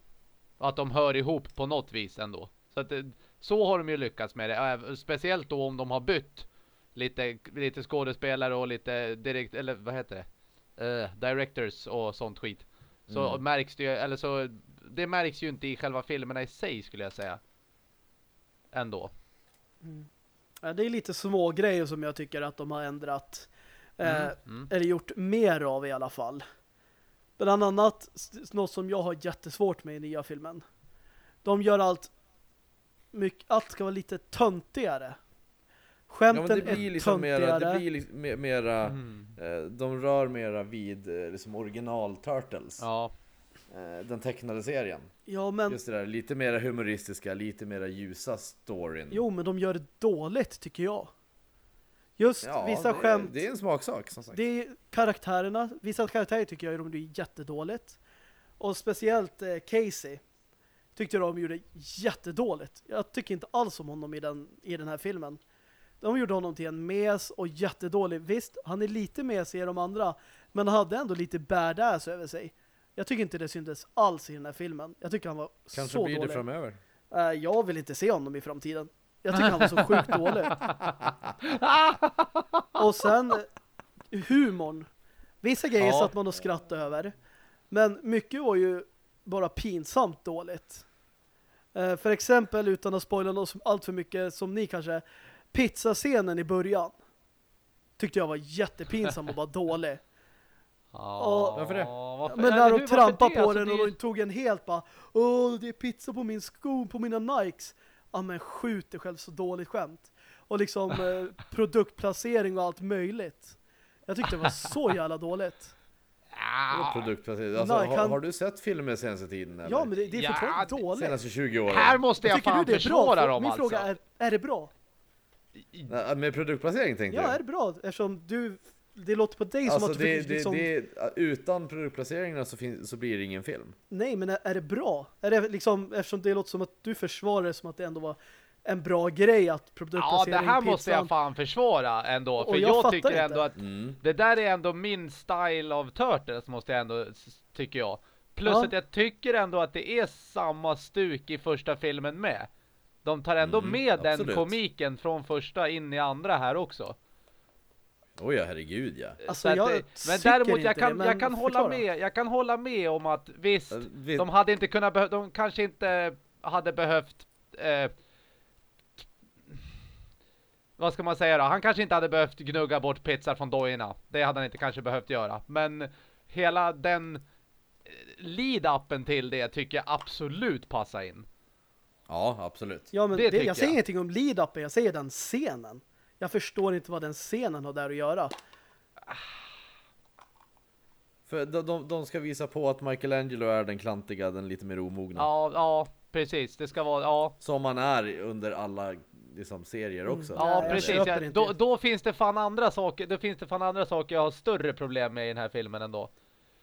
Att de hör ihop på något vis ändå. Så att det, så har de ju lyckats med det. Speciellt då om de har bytt lite, lite skådespelare och lite direkt, eller vad heter det? Eh, directors och sånt skit. Så Mm. märks det ju, eller så det märks ju inte i själva filmerna i sig skulle jag säga. Ändå. Ja, Det är lite små grejer som jag tycker att de har ändrat. Eh, Mm. eller gjort mer av i alla fall. Bland annat något som jag har jättesvårt med i nya filmen. De gör allt mycket, allt ska vara lite töntigare. Ja, Skämten men det blir är liksom mera, töntigare. det blir liksom me- mera, Mm. eh, de rör mera vid eh, liksom original Turtles. Ja. Eh, den tecknade serien. Ja, men Just det där, lite mera humoristiska, lite mera ljusa storyn. jo, men de gör det dåligt tycker jag. Just ja, vissa det, skämt Det är en smaksak som sagt. Det är karaktärerna. Vissa karaktärer tycker jag de gjorde jättedåligt. Och speciellt eh, Casey tyckte de gjorde jättedåligt. Jag tycker inte alls om honom i den, i den här filmen. De gjorde honom till en mes och jättedålig. Visst, han är lite mesig i de andra. Men han hade ändå lite badass över sig. Jag tycker inte det syntes alls i den här filmen. Jag tycker han var Kanske så blir det dålig. framöver. Eh, jag vill inte se honom i framtiden. Jag tycker han var så sjukt dålig. Och sen eh, humorn. Vissa grejer Ja. satt man och skrattade över. Men mycket var ju bara pinsamt dåligt. Eh, för exempel, utan att spoila något allt för mycket som ni kanske, pizzascenen i början tyckte jag var jättepinsam och bara dålig. Ja, Varför det? Men när de trampade på Alltså, den och de tog en helt bara Åh, det är pizza på min sko, på mina Nikes. Ja men skjut dig själv så dåligt skämt. Och liksom eh, produktplacering och allt möjligt. Jag tyckte det var så jävla dåligt. Ah, Produktplacering. Alltså, Nej, har, kan- har du sett filmer senaste tiden? Eller? Ja men det, det är Ja, fortfarande det- dåligt. Senaste 20 åren? Här måste jag Tycker fan du det är försvara dem Min alltså. fråga är, är det bra? Med produktplacering tänkte Ja, du? är det bra? Eftersom du, det låter på dig som Alltså att du det, det, liksom, det, utan produktplaceringarna så, fin, så blir det ingen film. nej men är, är det bra? Är det liksom, eftersom det låter som att du försvarar det som att det ändå var en bra grej att Ja, produktplacering det här måste jag fan försvara ändå. För jag jag, tycker inte. ändå att Mm. det där är ändå min style av Turtles måste jag ändå, tycker jag. Plus Ja. att jag tycker ändå att det är samma stuk i första filmen med. De tar ändå Mm, med den absolut. komiken från första in i andra här också. Oj ja, herregud ja. Alltså, Så att jag det- men däremot jag det, kan, men jag kan hålla med, jag kan hålla med om att visst, Eh, vi- de hade inte kunnat behö- de kanske inte hade behövt eh, vad ska man säga då? Han kanske inte hade behövt gnugga bort pizzar från dojorna. Det hade han inte kanske behövt göra. Men hela den eh, lead-upen till det tycker jag absolut passar in. Ja, absolut. Ja, men Det det tycker jag säger jag. ingenting om lead-upen, jag säger den scenen. Jag förstår inte vad den scenen har där att göra. För de, de, de ska visa på att Michelangelo är den klantiga, den lite mer omogna. Ja, ja, precis. Det ska vara, ja. Som man är under alla liksom, serier också. Mm. Ja, jag precis. Ja, då, då finns det fan andra saker, då finns det fan andra saker jag har större problem med i den här filmen ändå.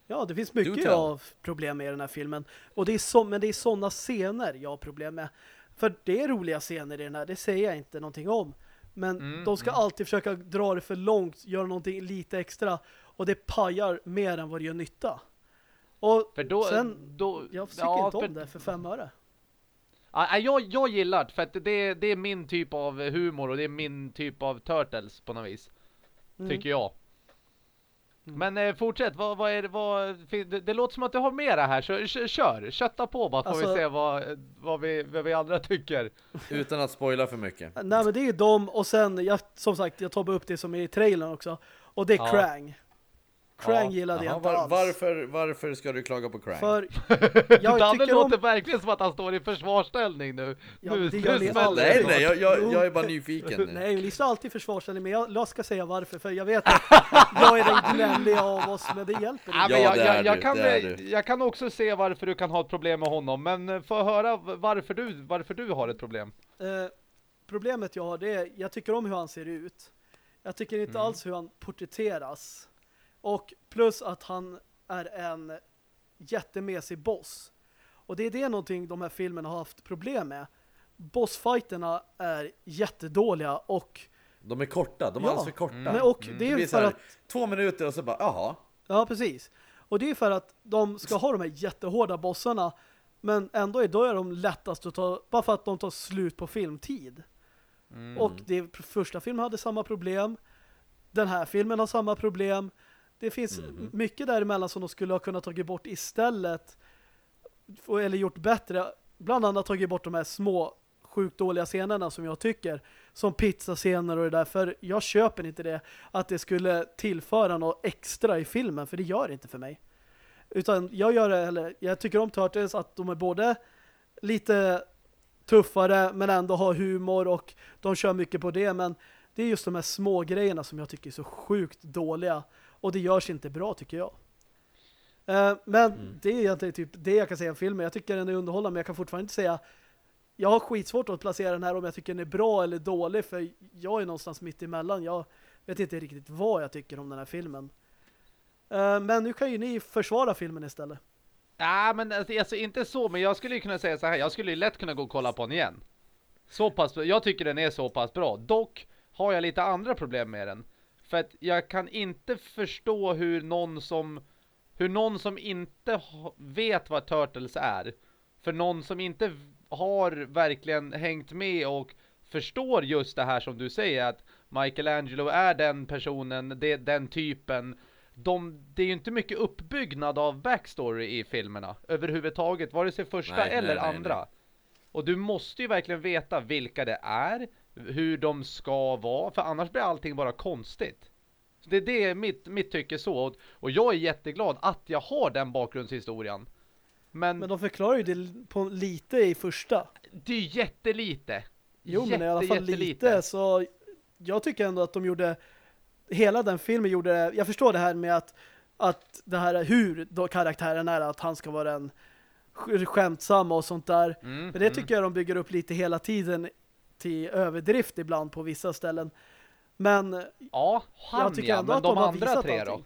Ja, det finns mycket jag har problem med i den här filmen. Och det är så, men det är sådana scener jag har problem med. För det är roliga scener i den här, det säger jag inte någonting om. Men Mm, de ska alltid försöka dra det för långt, göra någonting lite extra. Och det pajar mer än vad det gör nytta. Och För då, sen, då jag tycker ja, inte om för- det för fem öre. Ja, jag, jag gillar det, för att det, det är min typ av humor och det är min typ av Turtles på något vis. Mm. Tycker jag. Men eh, fortsätt, vad, vad är det, vad, det, det låter som att du har mera här, så kör, kötta på bara får Alltså- vi se vad, vad, vi, vad vi andra tycker. Utan att spoila för mycket. Nej men det är ju dem och sen, jag, som sagt, jag tar bara upp det som är i trailern också. Och det är Ja. Krang. Krang Ja. gillade jag inte var, alls. varför, varför ska du klaga på Krang? För Jag tycker låter om... verkligen som att han står i försvarsställning nu. Ja, nu, det nu gör smäller aldrig. Nej, nej, jag, jag, jag är bara nyfiken nu. Nej, ni står alltid i försvarsställning, men jag, jag ska säga varför, för jag vet att jag är den gnälliga av oss, men det hjälper Ja, inte. men Ja, jag, är jag, kan, är jag kan också se varför du kan ha ett problem med honom, men eh, få höra varför du, varför du har ett problem. Eh, problemet jag har, det är, jag tycker om hur han ser ut. Jag tycker inte Mm. alls hur han porträtteras. Och plus att han är en jättemesig boss. Och det är det någonting de här filmerna har haft problem med. Bossfighterna är jättedåliga och, De är korta, de är Ja. alldeles för korta. Mm. och Det det är så för här, att två minuter och så bara, jaha. Ja, precis. Och det är för att de ska ha de här jättehårda bossarna Men ändå är, då är de lättast att ta, bara för att de tar slut på filmtid. Mm. Och det, första filmen hade samma problem. Den här filmen har samma problem. Det finns Mhm. mycket däremellan som de skulle ha kunnat tagit bort istället. Eller gjort bättre. Bland annat tagit bort de här små sjukt dåliga scenerna som jag tycker. Som pizzascener och det där. För jag köper inte det. Att det skulle tillföra något extra i filmen. För det gör det inte för mig. Utan jag gör det, eller jag tycker om Turtles att de är både lite tuffare men ändå har humor och de kör mycket på det. Men det är just de här små grejerna som jag tycker är så sjukt dåliga. Och det görs inte bra tycker jag. Eh, men Mm. det är egentligen typ det jag kan säga om filmen. Jag tycker den är underhållande men jag kan fortfarande inte säga jag har skitsvårt att placera den här om jag tycker den är bra eller dålig för jag är någonstans mitt emellan. Jag vet inte riktigt vad jag tycker om den här filmen. Eh, men nu kan ju ni försvara filmen istället. Ja, men alltså, alltså inte så, men jag skulle ju kunna säga så här. Jag skulle ju lätt kunna gå och kolla på den igen. Så pass, jag tycker den är så pass bra. Dock har jag lite andra problem med den. För att jag kan inte förstå hur någon som hur någon som inte vet vad Turtles är. För någon som inte har verkligen hängt med och förstår just det här som du säger att Michelangelo är den personen, det, den typen de, det är ju inte mycket uppbyggnad av backstory i filmerna överhuvudtaget, vare sig första Nej, eller nej, andra. nej. Och du måste ju verkligen veta vilka det är, hur de ska vara, för annars blir allting bara konstigt. Så det är det mitt, mitt tycke så, och, och jag är jätteglad att jag har den bakgrundshistorien. Men, Men de förklarar ju det på lite i första. det är jättelite. Jo, men i alla fall jättelite. lite. Så jag tycker ändå att de gjorde hela den filmen gjorde jag förstår det här med att att det här hur då karaktären är att han ska vara en sk- skämtsam och sånt där. Mm, Men det tycker jag de bygger upp lite hela tiden till överdrift ibland på vissa ställen. Men Ja, han jag tycker ja, ändå men att de, de, har andra visat tre allting. då?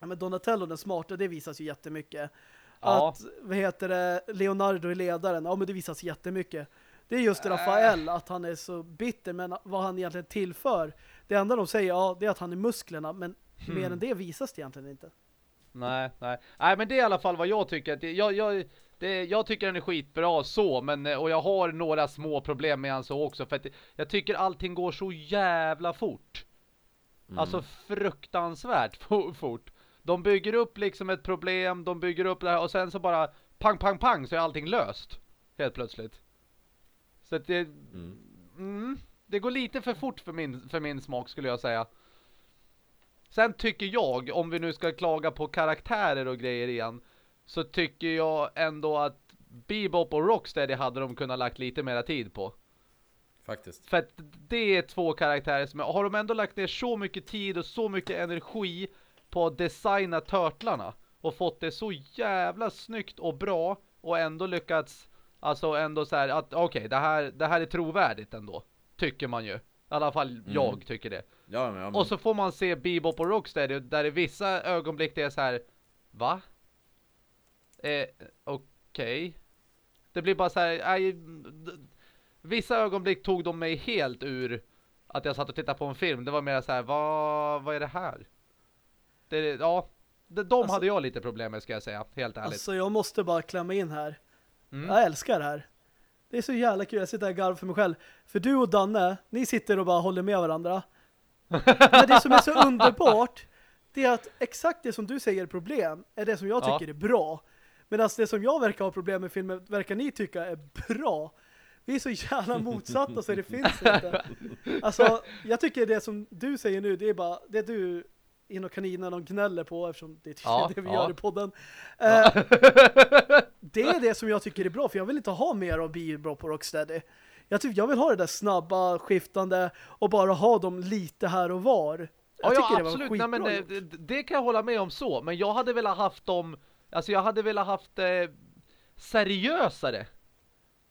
Ja, men Donatello den smarta, det visas ju jättemycket. Ja. Att, vad heter det, Leonardo är ledaren. Ja, men det visas jättemycket. Det är just Äh. Rafael, att han är så bitter, men vad han egentligen tillför. Det enda de säger, ja, det är att han är musklerna, men Hmm. mer än det visas det egentligen inte. Nej, nej. Nej, men det är i alla fall vad jag tycker. Jag, jag, det, jag tycker den är skitbra så, men eh, och jag har några små problem med han så också. För att jag tycker allting går så jävla fort. Mm. Alltså fruktansvärt fo- fort. De bygger upp liksom ett problem, de bygger upp det här och sen så bara pang, pang, pang så är allting löst. Helt plötsligt. Så att det, Mm. Mm, det går lite för fort för min, för min smak skulle jag säga. Sen tycker jag, om vi nu ska klaga på karaktärer och grejer igen, så tycker jag ändå att Bebop och Rocksteady hade de kunnat lagt lite mera tid på. Faktiskt. För att det är två karaktärer som har de ändå lagt ner så mycket tid och så mycket energi på att designa törtlarna och fått det så jävla snyggt och bra och ändå lyckats alltså ändå så här att okej, det här det här är trovärdigt ändå. Tycker man ju. I alla fall jag tycker det. Ja, men, ja, men, Och så får man se Bebop och Rocksteady där i vissa ögonblick det är så här va? Eh, okej. Det blir bara så här d- vissa ögonblick tog de mig helt ur att jag satt och tittade på en film. Det var mer så här vad vad är det här? Det ja, de, de Alltså- hade jag lite problem med ska jag säga, helt ärligt. Alltså jag måste bara klämma in här. Mm. Jag älskar det här. Det är så jävla kul. Jag sitter här och garvar för mig själv. För du och Danne, ni sitter och bara håller med varandra. Men det som är så underbart, det är att exakt det som du säger är problem är det som jag Ja. tycker är bra. Medan det som jag verkar ha problem med filmen verkar ni tycka är bra. Vi är så jävla motsatta så det finns inte. Alltså, jag tycker det som du säger nu, det är bara det du in och kaninen och gnäller på eftersom det är Ja, det vi ja. gör i podden. Eh, det är det som jag tycker är bra för jag vill inte ha mer av biobra på Rocksteady. Jag, tycker, jag vill ha det där snabba, skiftande och bara ha dem lite här och var. Jag Ja, ja det absolut. Nej, skitbra men det, det, det kan jag hålla med om så. Men jag hade velat haft dem, alltså jag hade velat haft eh, seriösare.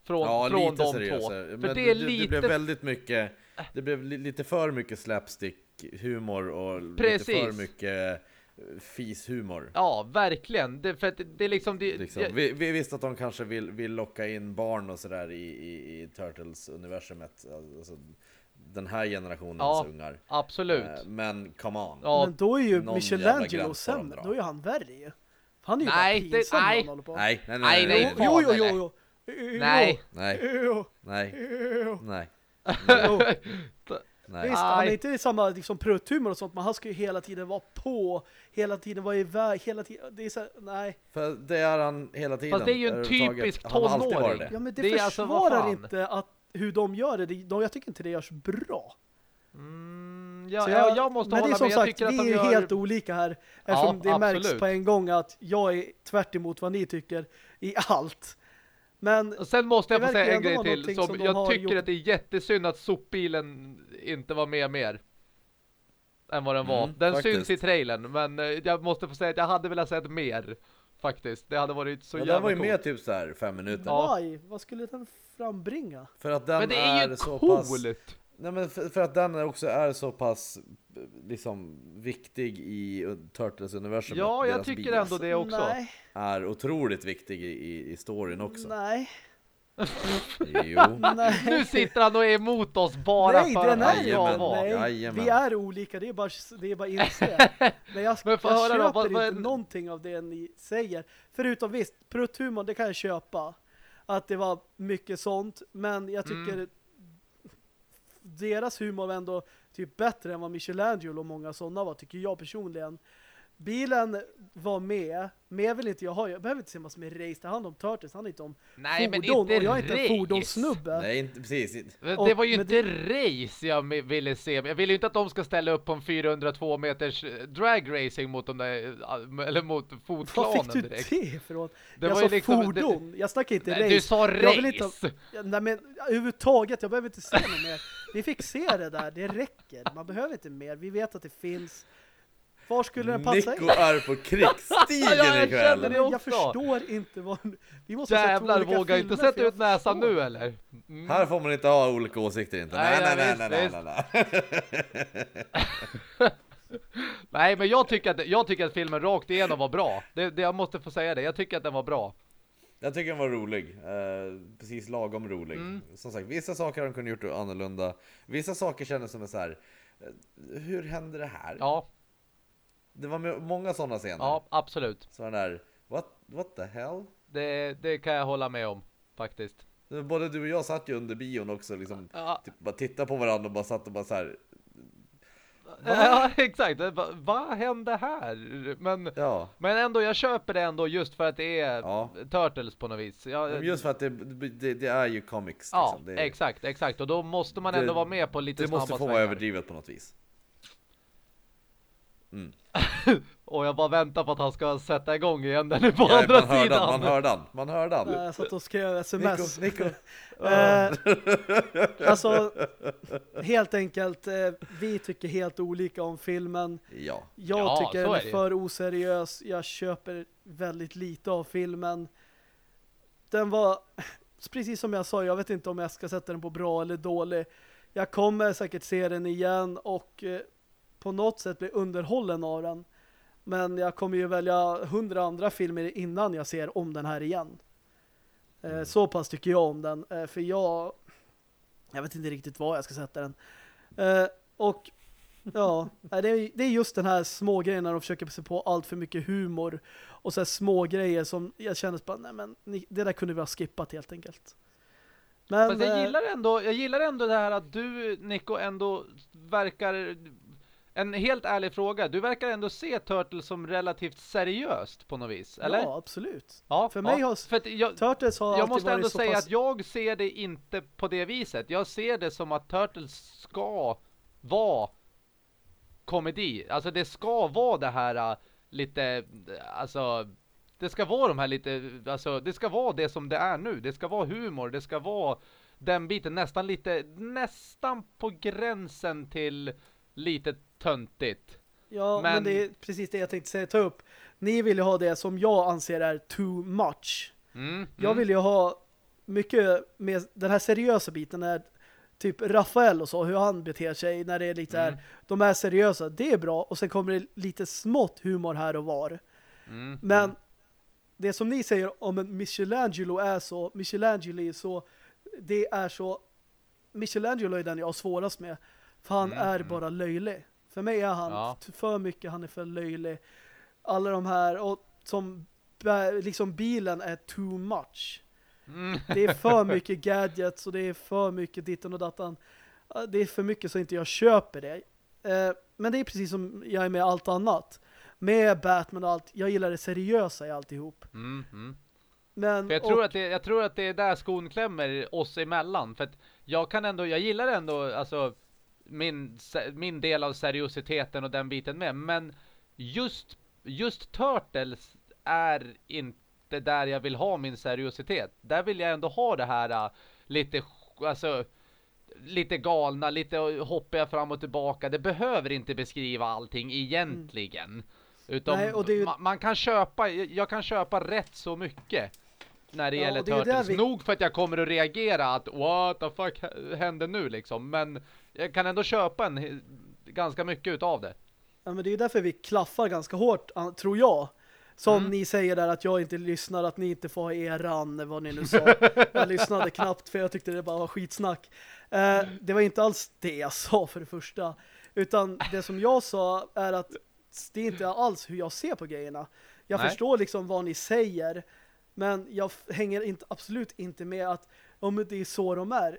Från, ja, från lite de seriösare. två. För Men det är det, lite... det blev väldigt mycket, det blev li, lite för mycket slapstick humor och lite Precis. för mycket eh, fishumor. Ja, verkligen. Det, för att det, det är liksom... Det, Liksom. jag- Vi, vi visste att de kanske vill, vill locka in barn och sådär i, i, i Turtles-universumet. Alltså, den här generationens Ja, ungar. Absolut. Eh, Men come on. ja, Men då är ju Michelangelo sämre. Då är han värre ju. Han är ju Nej, bara pinsam när nej. han håller på. Nej, nej, Nej, nej, nej, nej, Jo, nej, jo, jo, jo. Nej. nej, nej, nej, nej. Visst, han är inte samma liksom, prutthumor och sånt, men han ska ju hela tiden vara på, hela tiden vara iväg, hela tiden, det är så här, nej. För det är han hela tiden. Fast det är ju en typisk tonåring. Ja, men det, Det alltså, försvarar fan? inte att, hur de gör det. det de, jag tycker inte det görs bra. Mm, ja, Så jag, jag måste men det är hålla som. Jag sagt, vi de är gör... helt olika här. Eftersom Ja, det märks absolut. på en gång att jag är tvärt emot vad ni tycker i allt. Men Och sen måste jag få säga en grej till. Som som jag tycker gjort- att det är jättesynd att sopbilen inte var med mer. Än vad den var. Mm, den faktiskt. syns i trailern. Men eh, jag måste få säga att jag hade velat sett mer. Faktiskt. Det hade varit så Ja, jävla den var ju med typ så här fem minuter. Ja. why? Vad skulle den frambringa? För att den Men det är ju så coolt! pass... Nej men för, för att den också är så pass liksom viktig i Turtles-universumet. Ja, jag tycker bil ändå det också. Nej, Är otroligt viktig i, i, i storyn också. nej, Jo. nej. Nu sitter han och är emot oss bara nej, för den att jag var. nej, Jajamän. vi är olika, det är bara, det är bara inse. Men jag, Men jag höra då, köper vad- vad inte är- någonting av det ni säger. Förutom visst, prutthumor, det kan jag köpa. Att det var mycket sånt. Men jag tycker Mm deras humor var ändå typ bättre än vad Michelangelo och många sådana var, tycker jag personligen. Bilen var med, men jag vill inte jag ha, jag behöver inte se massor med race, det handlar om Turtles, det handlar inte om Nej, men fordon, inte och jag är inte en race. fordonssnubbe. Nej, inte precis. Men Och- Det var ju men inte race jag ville se. Jag ville ju inte att de ska ställa upp på en 402 meters eh, drag racing mot de där, eh, eller mot Var fotplanen fick du direkt. det ifrån? Det jag var sa ju liksom- fordon, jag snackar inte Nej, race. Du sa Jag vill inte race! Nej men överhuvudtaget, jag behöver inte se något mer. Vi fick se det där, det räcker. Man behöver inte mer. Vi vet att det finns. Var skulle den passa Nico in? är på krigsstigen Ja, jag ikväll. jag också. förstår inte vad... Vi måste Jävlar, våga inte sätta jag ut näsan nu eller? Mm. Här får man inte ha olika åsikter inte. Nej, Nej, nej, nej, nej, nej, nej. Nej, men jag tycker, att, jag tycker att filmen rakt igenom var bra. Det, det, jag måste få säga det. Jag tycker att den var bra. Jag tycker den var rolig. Eh, precis lagom rolig. Mm. Som sagt, vissa saker har de kunnat gjort annorlunda. Vissa saker kändes som en så här. eh, hur hände det här? Ja, Det var många sådana scener. ja absolut. Så den där, what, what the hell? Det, det kan jag hålla med om, faktiskt. Både du och jag satt ju under bion också liksom. Ja, Typ bara titta på varandra och bara satt och bara så här. ja exakt. Va- Vad hände här? Men, Ja. men ändå, jag köper det ändå just för att det är Ja. Turtles på något vis. Jag, Just för att det, det, det är ju comics. Ja, liksom. det, exakt, exakt. Och då måste man Det- ändå vara med på lite det måste snabba få vara svängar. överdrivet på något vis. Mm. Och jag bara väntar på att han ska sätta igång igen den är på Ja, andra man hörde sidan. han, man hörde han, man hörde han. Jag satt och skrev sms. Nico, Nico. Eh, alltså, helt enkelt, eh, vi tycker helt olika om filmen. Ja. Jag Ja, tycker så den är är för oseriös. Jag köper väldigt lite av filmen. Den var, precis som jag sa, jag vet inte om jag ska sätta den på bra eller dålig. Jag kommer säkert se den igen och eh, på något sätt bli underhållen av den. Men jag kommer ju välja hundra andra filmer innan jag ser om den här igen. Eh, Så pass tycker jag om den. Eh, för jag jag vet inte riktigt var jag ska sätta den. Eh, och ja, det är, just den här små grejen när de försöker se på allt för mycket humor och så här små grejer som jag känner bara, nej men det där kunde vi ha skippat helt enkelt. Men Fast jag gillar ändå, jag gillar ändå det här att du, Nico, ändå verkar... En helt ärlig fråga. Du verkar ändå se Turtles som relativt seriöst på något vis, eller? Ja, absolut. Ja, för mig har- för jag, Turtles har jag måste ändå säga pass... att jag ser det inte på det viset. Jag ser det som att Turtles ska vara komedi. Alltså det ska vara det här äh, lite, äh, alltså det ska vara de här lite, alltså det ska vara det som det är nu. Det ska vara humor, det ska vara den biten nästan lite, nästan på gränsen till lite töntigt. Ja, men... men- det är precis det jag tänkte säga, ta upp. Ni vill ju ha det som jag anser är too much. Mm, Jag mm. vill ju ha mycket med den här seriösa biten när typ Rafael och så, hur han beter sig när det är lite Mm. här, de är seriösa, det är bra och sen kommer det lite smått humor här och var. Mm, Men mm. det som ni säger om en Michelangelo är så, Michelangelo är så, det är så, Michelangelo är den jag har svårast med, för han Mm, är mm. bara löjlig. För mig är han Ja. för mycket, han är för löjlig. Alla de här, och som liksom bilen är too much. Mm. Det är för mycket gadgets och det är för mycket ditten och datan. Det är för mycket så inte jag köper det. Eh, Men det är precis som jag är med allt annat. Med Batman och allt. Jag gillar det seriösa i alltihop. Mm, mm. Men, För jag tror, och- att det, jag tror att det är där skon klämmer oss emellan. För att jag kan ändå, jag gillar ändå alltså min, min del av seriositeten och den biten med. Men just, just Turtles är inte där jag vill ha min seriositet. Där vill jag ändå ha det här äh, lite, alltså lite galna, lite hoppiga fram och tillbaka. Det behöver inte beskriva allting egentligen. Utan Nej, och det är ju- man, man kan köpa, jag kan köpa rätt så mycket när det Ja, gäller det Turtles. vi- Nog för att jag kommer att reagera att what the fuck hä- hände nu liksom. Men jag kan ändå köpa en ganska mycket utav det. Ja, men det är ju därför vi klaffar ganska hårt, tror jag. Som Mm. ni säger där att jag inte lyssnar, att ni inte får ha eran, vad ni nu sa. jag lyssnade knappt för jag tyckte det bara var skitsnack. Eh, det var inte alls det jag sa för det första. Utan det som jag sa är att det är inte alls hur jag ser på grejerna. Jag Nej. förstår liksom vad ni säger, men jag hänger inte, absolut inte med att om det är så de är.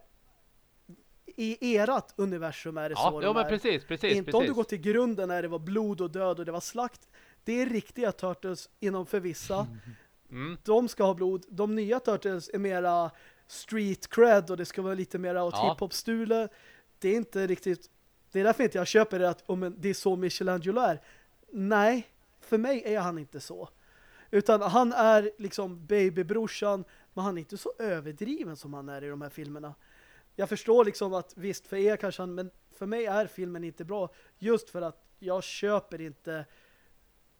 I erat universum är det så Ja, de ja men precis, precis, Inte precis. om du går till grunden när det var blod och död och det var slakt. Det är riktiga Turtles inom för vissa. Mm. De ska ha blod. De nya Turtles är mera street cred och det ska vara lite mera åt Ja. hiphop-stule. Det är inte riktigt... Det är därför inte jag köper det att om en, det är så Michelangelo är. Nej, för mig är han inte så. Utan han är liksom babybrorsan, men han är inte så överdriven som han är i de här filmerna. Jag förstår liksom att visst för er kanske han, men för mig är filmen inte bra just för att jag köper inte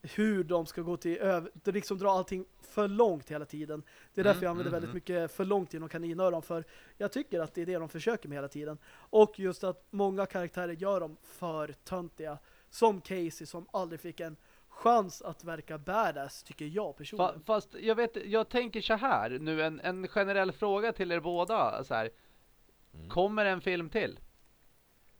hur de ska gå till över, liksom dra allting för långt hela tiden. Det är därför Mm, jag använder mm, väldigt mm. mycket för långt inom kaninöron för jag tycker att det är det de försöker med hela tiden. Och just att många karaktärer gör dem för töntiga. Som Casey som aldrig fick en chans att verka badass tycker jag personligen. Fa fast jag vet, jag tänker så här nu en, en generell fråga till er båda så här. Mm. Kommer en film till?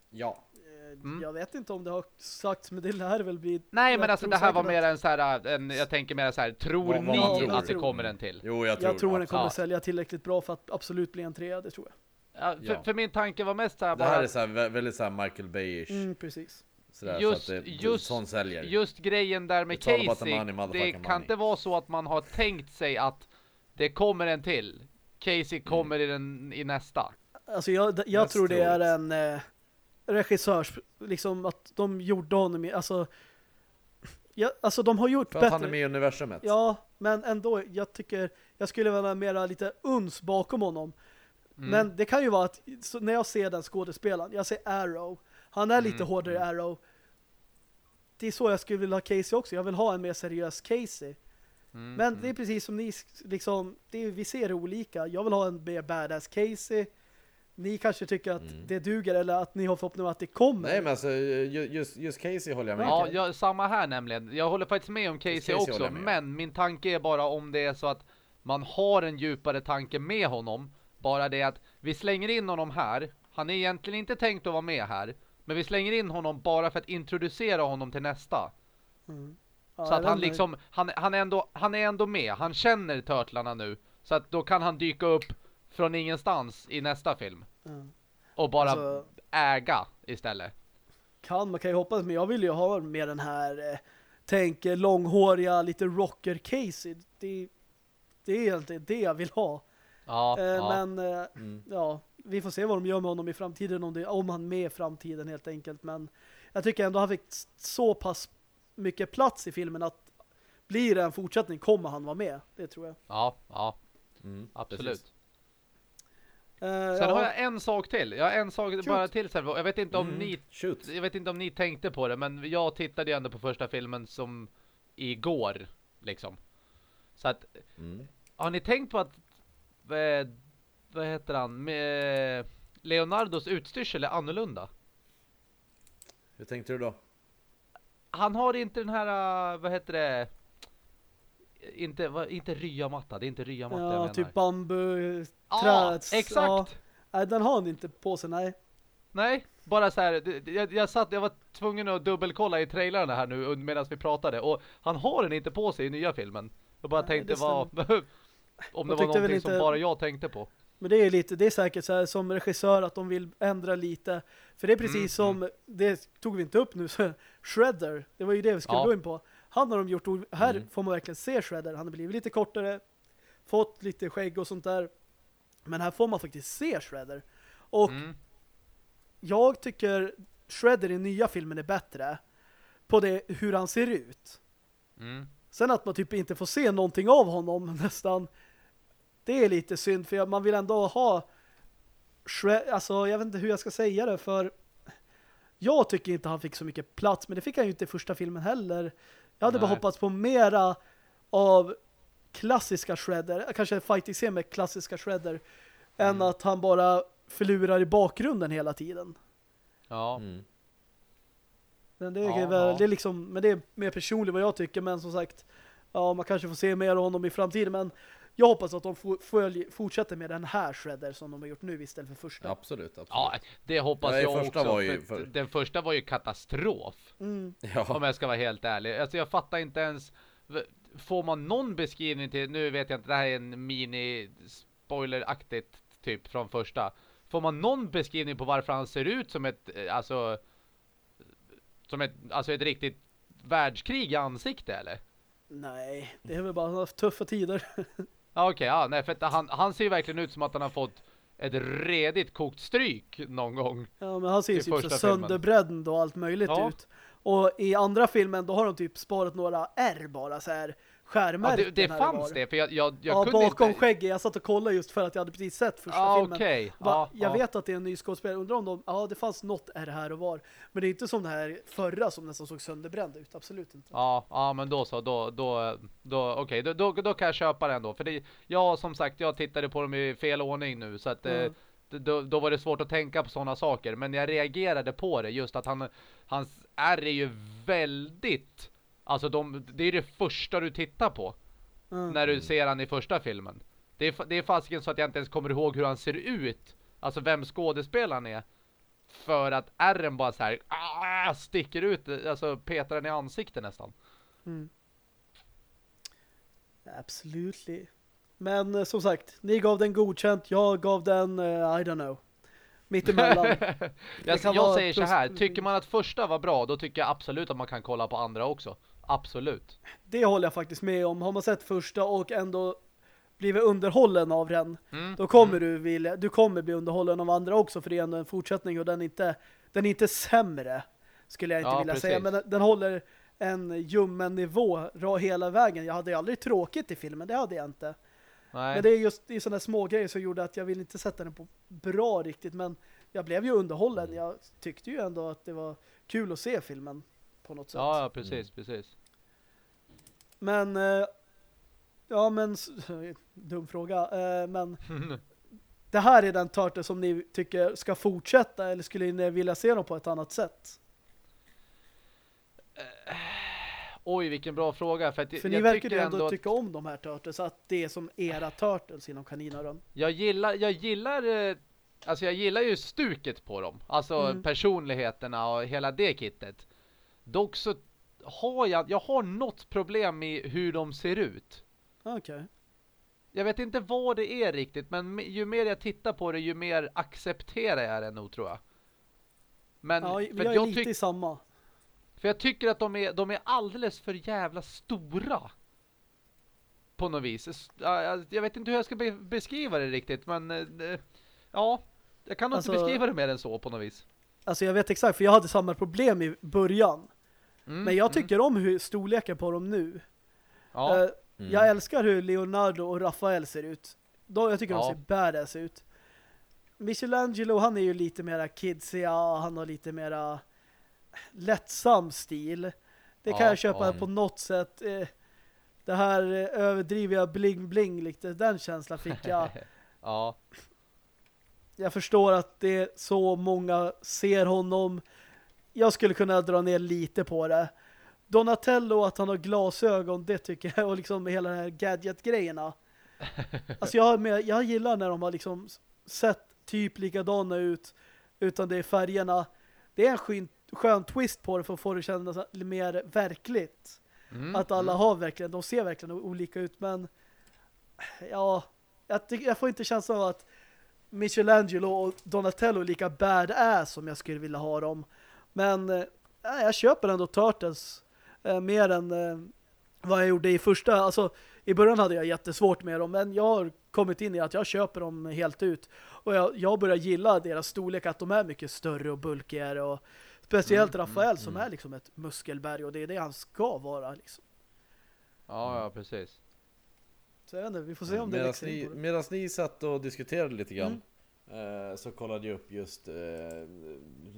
Ja. Eh, Mm. Jag vet inte om det har sagts men det lär väl bli Nej men alltså det här var mer en så här, en, jag tänker mer så här, tror Vad- vad ni tror. att det kommer en till? Jo, jag tror, jag tror den kommer Ja. sälja tillräckligt bra för att absolut bli en trea, det tror jag. Ja, för, Ja. för min tanke var mest så här Det här bara, är så här, vä- väldigt så här Michael Bay-ish. Mm, precis. Sådär, Just- så det, just- sån säljer. just grejen där med Casey, det kan money. inte vara så att man har tänkt sig att det kommer en till. Casey Mm. kommer i, den, i nästa. Alltså jag, jag tror det är en eh, regissörs, liksom att de gjorde honom i, alltså ja, alltså de har gjort För att han är bättre. med i universumet. Ja, men ändå, jag tycker jag skulle vara mera lite uns bakom honom. Mm. Men det kan ju vara att så när jag ser den skådespelaren, jag ser Arrow, han är lite Mm, hårdare mm. Arrow. Det är så jag skulle vilja ha Casey också. Jag vill ha en mer seriös Casey. Mm, Men mm. det är precis som ni liksom, det är, vi ser olika. Jag vill ha en mer badass Casey. Ni kanske tycker att Mm. det duger eller att ni har förhoppning om att det kommer. Nej men alltså, ju- just, just Casey håller jag med Ja, jag, samma här nämligen. Jag håller faktiskt med om Casey, Casey också, men min tanke är bara om det är så att man har en djupare tanke med honom. Bara det att vi slänger in honom här. Han är egentligen inte tänkt att vara med här. Men vi slänger in honom bara för att introducera honom till nästa. Mm. Ja, så att han liksom, han, han, är ändå, han är ändå med. Han känner törtlarna nu. Så att då kan han dyka upp från ingenstans i nästa film. Och bara Alltså- äga istället. Kan, man kan ju hoppas, men jag vill ju ha med den här eh, tänk långhåriga, lite rocker Casey. Det, det är egentligen det jag vill ha. Ja, Eh, ja. Men eh, Mm. ja, vi får se vad de gör med honom i framtiden om, det, om han är med i framtiden helt enkelt. Men jag tycker ändå han fick så pass mycket plats i filmen att blir det en fortsättning kommer han vara med. Det tror jag. ja, ja, Mm, absolut. precis. Eh, Sen ja, har jag en sak till. Jag har en sak Shoot. bara till sen. Jag vet inte om Mm, ni Shoot. jag vet inte om ni tänkte på det, men jag tittade ju ändå på första filmen som igår liksom. Så att Mm. har ni tänkt på att eh, vad heter han med Leonardos utstyrsel är annorlunda? Hur tänkte du då? Han har inte den här eh, vad heter det inte vad, inte ryamatta, det är inte ryamatta jag ja menar. typ bambu, ja, träds. exakt. Ja. Nej, den har han inte på sig, nej. Nej, bara så här. Jag, jag, satt, jag var tvungen att dubbelkolla i trailerna här nu medan vi pratade. Och han har den inte på sig i nya filmen. Jag bara Nej, tänkte vad... om det De var någonting inte- som bara jag tänkte på. Men det är lite, det är säkert så här som regissör att de vill ändra lite. För det är precis Mm, som, det tog vi inte upp nu, så Shredder, det var ju det vi skulle Ja. gå in på. Han har de gjort, här Mm. får man verkligen se Shredder. Han har blivit lite kortare, fått lite skägg och sånt där. Men här får man faktiskt se Shredder. Och Mm. jag tycker Shredder i nya filmen är bättre på det hur han ser ut. Mm. Sen att man typ inte får se någonting av honom nästan det är lite synd för man vill ändå ha Shred, alltså jag vet inte hur jag ska säga det för jag tycker inte han fick så mycket plats men det fick han ju inte i första filmen heller. Jag hade bara Nej. hoppats på mera av klassiska Shredder, kanske en fighting-scen med klassiska Shredder än Mm. att han bara förlurar i bakgrunden hela tiden. Ja. Mm. Men det är, Ja, väl, ja. det är liksom, men det är mer personligt vad jag tycker, men som sagt, ja, man kanske får se mer av honom i framtiden, men jag hoppas att de följ, fortsätter med den här Shredder som de har gjort nu istället för första. Absolut, absolut. Ja, det hoppas den jag första också. var ju för Den första var ju katastrof. Mm. Ja. Om jag ska vara helt ärlig. Alltså jag fattar inte ens. Får man någon beskrivning till, nu vet jag inte, det här är en mini spoileraktigt typ från första. Får man någon beskrivning på varför han ser ut som ett, eh, alltså, som ett, alltså ett riktigt världskrig i ansikte eller? Nej, det är väl bara tuffa tider. Ja okej, ja, nej för han, han ser ju verkligen ut som att han har fått ett redigt kokt stryk någon gång. Ja, men han ser ju typ sönderbränd och allt möjligt Ja. ut. Och i andra filmen, då har de typ sparat några R bara så här Ja, skärmärken. det, det fanns det, för jag, jag, jag Ja, kunde bakom inte... skägget. Jag satt och kollade just för att jag hade precis sett första Ja, filmen. okej. Va, Ja, jag ja. vet att det är en ny skådespelare. Undrar om de, ja det fanns något är här och var. Men det är inte som det här förra som nästan såg sönderbränd ut. Absolut inte. Ja, ja men då så, då, då, då okej, då, då, då kan jag köpa den då. För det, jag som sagt, jag tittade på dem i fel ordning nu, så att Mm. eh, då, då var det svårt att tänka på sådana saker. Men jag reagerade på det, just att han, hans R är ju väldigt, alltså de, det är det första du tittar på Mm. när du ser han i första filmen. Det är, det är fasiken så att jag inte ens kommer ihåg hur han ser ut, alltså vem skådespelaren är. För att R'n bara så här ah, sticker ut, alltså petar den i ansiktet nästan. Mm. Absolutely. Men eh, som sagt, ni gav den godkänt. Jag gav den, eh, I don't know. Mittemellan. Jag, jag säger så här, tycker man att första var bra, då tycker jag absolut att man kan kolla på andra också. Absolut. det håller jag faktiskt med om. Har man sett första och ändå blivit underhållen av den, Mm. då kommer du vilja, du kommer bli underhållen av andra också för det är ändå en fortsättning och den är inte, den är inte sämre skulle jag inte Ja, vilja precis. säga, men den, den håller en ljummen nivå hela vägen. Jag hade aldrig tråkigt i filmen, det hade jag inte. Nej. Men det är just är sådana små grejer som gjorde att jag vill inte sätta den på bra riktigt, men jag blev ju underhållen. Jag tyckte ju ändå att det var kul att se filmen på något sätt. Ja, ja, precis, precis. Men eh, ja men dum fråga eh, men det här är den Turtle som ni tycker ska fortsätta eller skulle ni vilja se dem på ett annat sätt? Oj, vilken bra fråga. För, att För jag ni verkar ju ändå ändå att tycka om de här Turtles så att det är som era Turtles inom kaninöron. jag gillar, jag gillar, eh, alltså jag gillar ju stuket på dem. Alltså Mm. personligheterna och hela det kittet. Dock så har jag, jag har något problem med hur de ser ut. Okej. Jag vet inte vad det är riktigt, men me- ju mer jag tittar på det, ju mer accepterar jag det nog tror jag. Men Ja, för, jag är jag lite i samma. för jag tycker att de är, de är alldeles för jävla stora. På något vis. Jag vet inte hur jag ska be beskriva det riktigt, men eh, ja, jag kan nog Alltså- inte beskriva det mer än så på något vis. Alltså jag vet exakt för jag hade samma problem i början. Mm, Men jag mm, tycker om hur storleken på dem nu. ja, Eh, Mm. Jag älskar hur Leonardo och Rafael ser ut. Då, jag tycker Ja. de ser badass ut. Michelangelo, han är ju lite mera kidsiga, han har lite mera lättsam stil. Det kan Ja, jag köpa ja. på något sätt. Eh, Det här eh, överdriviga bling-bling, lite den känslan fick jag. ja, Jag förstår att det är så många ser honom. Jag skulle kunna dra ner lite på det. Donatello, att han har glasögon, det tycker jag. Och liksom hela den här gadget-grejerna. Alltså jag, med, jag gillar när de har liksom sett typ likadana ut. Utan det är färgerna. Det är en skön, skön twist på det för att få det kännas mer verkligt. Mm, Att alla mm. har verkligen, de ser verkligen olika ut, men ja, jag, jag får inte känslan av att Michelangelo och Donatello är lika badass som jag skulle vilja ha dem. Men eh, jag köper ändå Turtles eh, mer än eh, vad jag gjorde i första. Alltså, i början hade jag jättesvårt med dem, men jag har kommit in i att jag köper dem helt ut. Och jag, jag börjar gilla deras storlek, att de är mycket större och bulkigare och speciellt Mm, Rafael mm, som mm. är liksom ett muskelberg och det är det han ska vara liksom. Ja, ja, precis. Så jag vet inte, vi får se om det Medan ni, medans ni satt och diskuterade lite grann Mm. Så kollade jag upp just eh,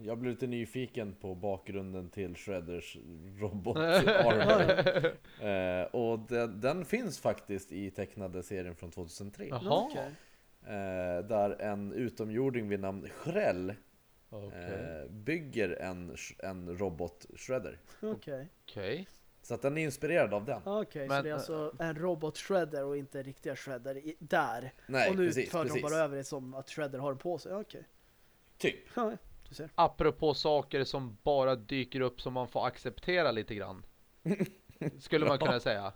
Jag blev lite nyfiken på bakgrunden till Shredders robot Armor eh, Och den, den finns faktiskt i tecknade serien från 2003 Jaha. Eh, Där en utomjording vid namn Shrell eh, Bygger en, en robot Shredder Okej. Okej. Så att den är inspirerad av den Okej, så Men, det är alltså en robot shredder och inte riktiga shredder i, där. Nej och nu precis, för de precis. bara över det som att shredder har den på sig. Okej. Typ Ja, du ser. Apropå saker som bara dyker upp som man får acceptera lite grann. Skulle man kunna säga.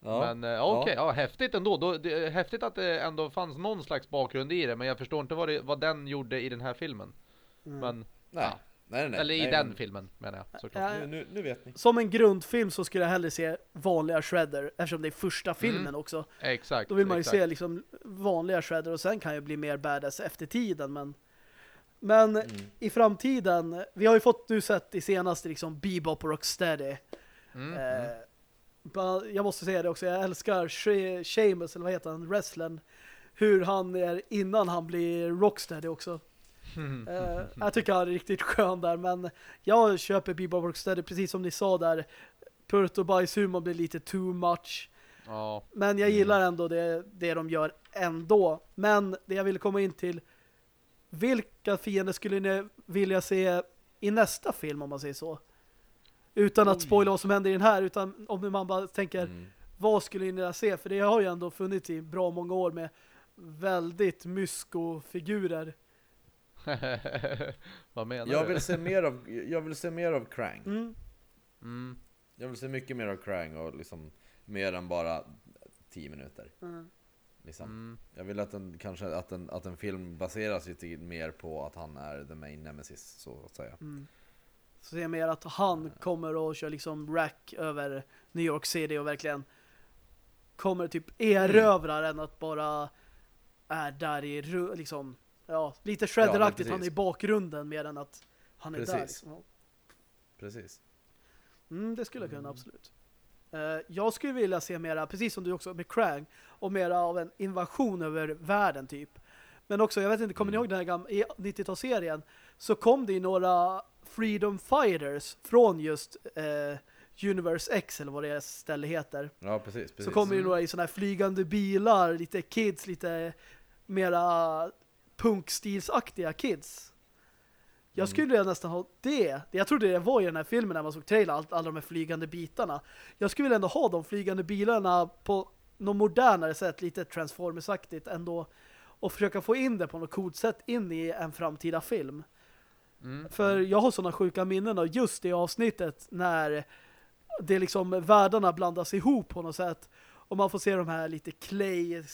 ja. Men eh, okej, ja. häftigt ändå. Då, det, är häftigt att det ändå fanns någon slags bakgrund i det. Men jag förstår inte vad, det, vad den gjorde i den här filmen. Mm. Men, Nej, ja. Nej, nej eller i nej, den men- filmen menar jag såklart. Ja, nu, nu, nu vet ni Som en grundfilm så skulle jag hellre se vanliga shredder eftersom det är första filmen också. Exakt. Då vill man ju exakt. se liksom vanliga shredder och sen kan jag bli mer badass efter tiden men men Mm. i framtiden vi har ju fått du sett i senaste liksom Bebop och Rocksteady. Mm, Eh, mm. jag måste säga det också, jag älskar She- Sheamus, eller vad heter han, wrestlern. Hur han är innan han blir Rocksteady också. Eh, jag tycker han är riktigt skön där, men jag köper Bebop Rocksteady precis som ni sa där. Purt och bajshumor blir lite too much. Ja. Men jag Mm. gillar ändå det, det de gör ändå. Men det jag ville komma in till vilka fiender skulle ni vilja se i nästa film om man säger så? Utan att spoila vad som händer i den här utan om man bara tänker Mm. vad skulle ni vilja se? För det har ju ändå funnits i bra många år med väldigt mysko-figurer. vad menar Jag du? vill se mer av, jag vill se mer av Krang. Mm. Mm. Jag vill se mycket mer av Krang och liksom mer än bara 10 minuter. Mm. Liksom. Mm. Jag vill att en, kanske att en, att en film baseras lite mer på att han är the main nemesis, så att säga. Mm. Så det är mer att han kommer och kör liksom rack över New York City och verkligen kommer typ erövrar än att bara är där i liksom ja, lite shredderaktigt Ja, han är i bakgrunden mer än att han är där. Precis. Liksom. Ja. Precis. Mm, det skulle jag kunna, Mm. absolut. Eh, jag skulle vilja se mera, precis som du också med Krang, och mera av en invasion över världen typ. Men också, jag vet inte, kommer ni Mm. ihåg den här gamla, i 90-talsserien så kom det ju några Freedom Fighters från just eh, Universe X eller vad det ställe heter. Ja, precis. precis. Så kommer ju Mm. några i såna här flygande bilar, lite kids, lite mera punkstilsaktiga kids. Jag Mm. skulle nästan ha det. Jag trodde det var i den här filmen när man såg trailer, allt, alla de här flygande bitarna. Jag skulle ändå ha de flygande bilarna på något modernare sätt, lite Transformers-aktigt ändå. Och försöka få in det på något coolt sätt in i en framtida film. Mm. För jag har sådana sjuka minnen av just det avsnittet när det liksom världarna blandas ihop på något sätt. Och man får se de här lite clay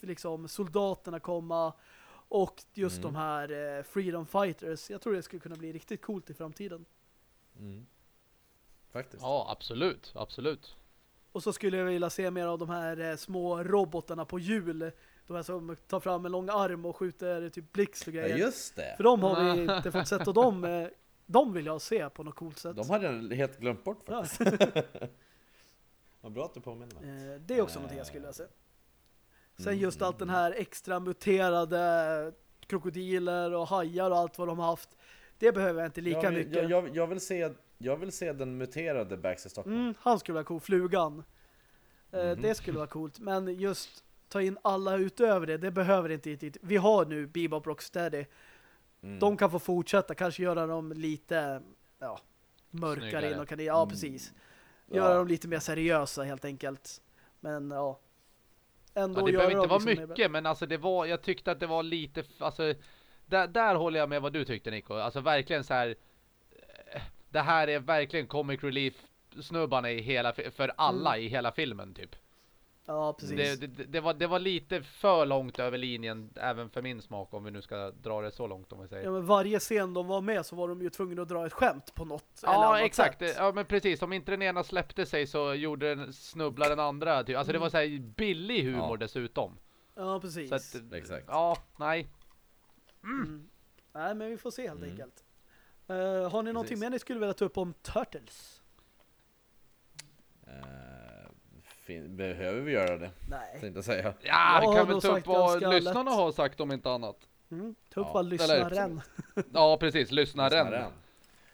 liksom soldaterna komma och just Mm. de här eh, freedom fighters. Jag tror det skulle kunna bli riktigt coolt i framtiden. Mm. Faktiskt. Ja, absolut. Absolut. Och så skulle jag vilja se mer av de här eh, små robotarna på hjul. De här som tar fram en lång arm och skjuter typ blixt och Ja, grejer. just det. För de har vi inte fått sett och de, eh, de vill jag se på något coolt sätt. De hade jag helt glömt bort Ja. faktiskt. Vad bra att du påminner mig. Eh, Det är också någonting jag skulle vilja se. Sen Mm, just mm, allt den mm. här extra muterade krokodiler och hajar och allt vad de har haft. Det behöver jag inte lika jag, vill- mycket. Jag, jag, jag, vill se, jag vill se den muterade Baxter Stockman. Mm, han skulle vara cool, flugan. Eh, Mhm. Det skulle vara coolt. Men just ta in alla utöver det, det behöver inte riktigt. Vi har nu Bebop Rocksteady. Mm. De kan få fortsätta, kanske göra dem lite ja, mörkare Snyggare. in och kan, ja Mm. precis. Ja. Göra dem lite mer seriösa helt enkelt. Men ja. Ändå Ja, det behöver inte vara liksom mycket, men alltså det var, jag tyckte att det var lite, alltså, där, där håller jag med vad du tyckte Nico. Alltså verkligen så här. eh, Det här är verkligen comic relief snubbarna i hela, för alla i hela filmen typ. Ja, precis. Det, det, det, var, det var lite för långt över linjen även för min smak om vi nu ska dra det så långt om vi säger. Ja, men varje scen de var med så var de ju tvungna att dra ett skämt på något eller Ja, exakt. sätt. Ja, men precis. Om inte den ena släppte sig så gjorde den snubbla den andra. Typ. Alltså det var så här billig humor Ja. dessutom. Ja, precis. Så att, Exakt. ja, nej. Mm. Nej, men vi får se helt Mm. enkelt. Eh, har ni någonting Precis. mer ni skulle vilja ta upp om Turtles? Eh, fin- behöver vi göra det? Nej. Tänkte säga. Ja, vi har kan väl ta upp sagt vad lyssnarna har sagt om inte annat. Mm. Ta upp Ja, vad lyssnaren. Ja, precis. Lyssnaren. Lyssnaren.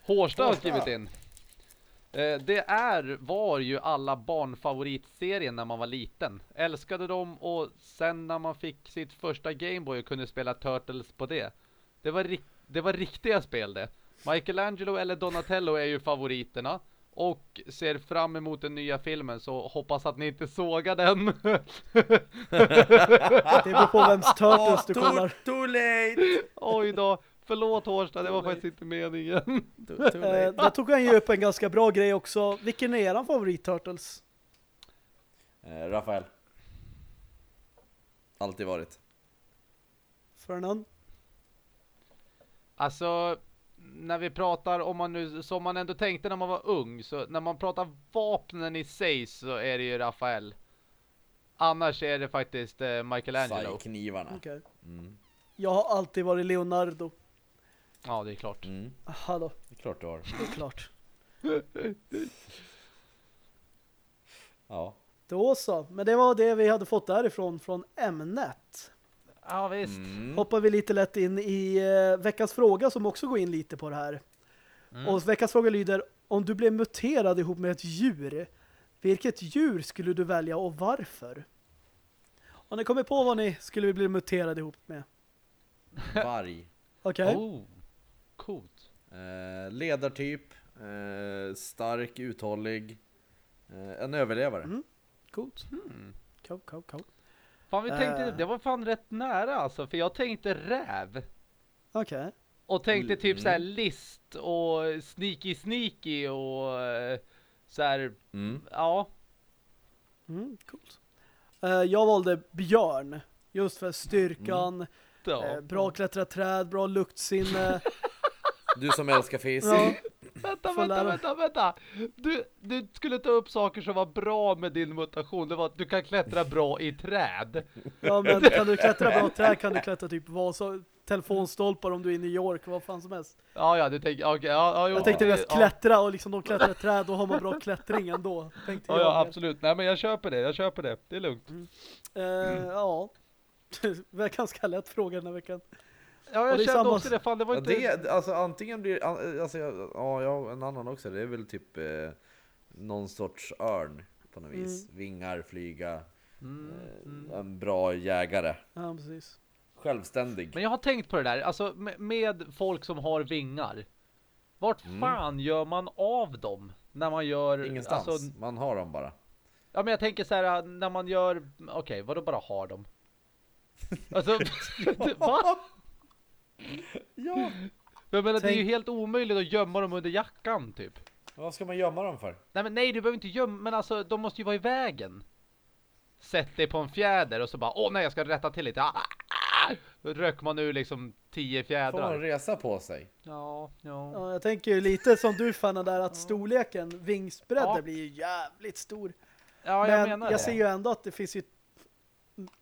Hårsta har skrivit in. Eh, Det är, var ju alla barnfavoritserien när man var liten. Älskade dem och sen när man fick sitt första Gameboy och kunde spela Turtles på det. Det var, det var riktiga spel det. Michelangelo eller Donatello är ju favoriterna. Och ser fram emot den nya filmen så hoppas att ni inte sågar den. Det beror på vems Turtles du too, kollar. too late! Oj då. Förlåt Hårsta, det var faktiskt inte meningen. Too, too Eh, där tog han ju upp en ganska bra grej också. Vilken är eran favorit Turtles? Eh, Rafael. Alltid varit. Fernand? Alltså, när vi pratar om man nu, som man ändå tänkte när man var ung, så när man pratar vapnen i sig så är det ju Rafael. Annars är det faktiskt eh, Michelangelo. Sai-knivarna. Okej. Mm. Jag har alltid varit Leonardo. Ja, det är klart. Mm. Hallå, Det är klart du har. det är klart. Ja. Då så. Men det var det vi hade fått därifrån, från ämnet. Ja, visst. Mm. Hoppar vi lite lätt in i eh, veckans fråga som också går in lite på det här. Mm. Och veckans fråga lyder, om du blev muterad ihop med ett djur, vilket djur skulle du välja och varför? Har ni kommit på vad ni skulle bli muterad ihop med? Varg. Okej? Oh, coolt. Eh, ledartyp. Eh, stark, uthållig. Eh, en överlevare. Mm. Coolt. Hmm. Cool, cool, cool. Fan, vi tänkte, Eh. det var fan rätt nära alltså, för jag tänkte räv. Okej. Och tänkte typ Mm. så här list och sneaky sneaky och eh, så här, Mm. ja. Mm, coolt. Eh, jag valde björn. Just för styrkan, ja. eh, bra klättra träd, bra luktsinne. Du som älskar fisk. ja, Vänta, vänta, vänta, vänta. Du, du skulle ta upp saker som var bra med din mutation. Det var att du kan klättra bra i träd. ja, men kan du klättra bra träd kan du klättra typ vad så, telefonstolpar om du är i New York, vad fan som helst. Ja, ja, du tänker, okej, ja, ja, Jag tänkte mest ja. klättra och liksom de klättrar i träd, då har man bra klättring ändå. Tänkte Ja, jag. ja, absolut. Nej, men jag köper det, jag köper det. Det är lugnt. Eh, ja. det var ganska lätt fråga den här veckan. Ja, jag kände samma- också det. Fan, det var Ja, inte... det, alltså antingen blir alltså, ja, ja, en annan också. Det är väl typ eh, någon sorts örn på något vis. Vingar, flyga, Mm, mm. eh, en bra jägare. Ja, precis. Självständig. Men jag har tänkt på det där, alltså med, med folk som har vingar. Vart Mm. fan gör man av dem? När man gör... Ingenstans. Alltså, Man har dem bara. ja men jag tänker så här när man gör... Okej, vadå bara har dem? Alltså, va? Ja. Jag menar, det är ju Tänk- helt omöjligt att gömma dem under jackan typ. Vad ska man gömma dem för? Nej men nej, du behöver inte gömma, men alltså de måste ju vara i vägen. Sätt dig på en fjäder och så bara, åh nej jag ska rätta till lite. Ah, ah. Då röker man ur liksom tio Får man fjädrar. resa på sig? Ja, ja. Ja, jag tänker ju lite som du fann där att storleken, vingsbredden Ja. blir ju jävligt stor. Ja, jag Men menar jag det. ser ju ändå att det finns ju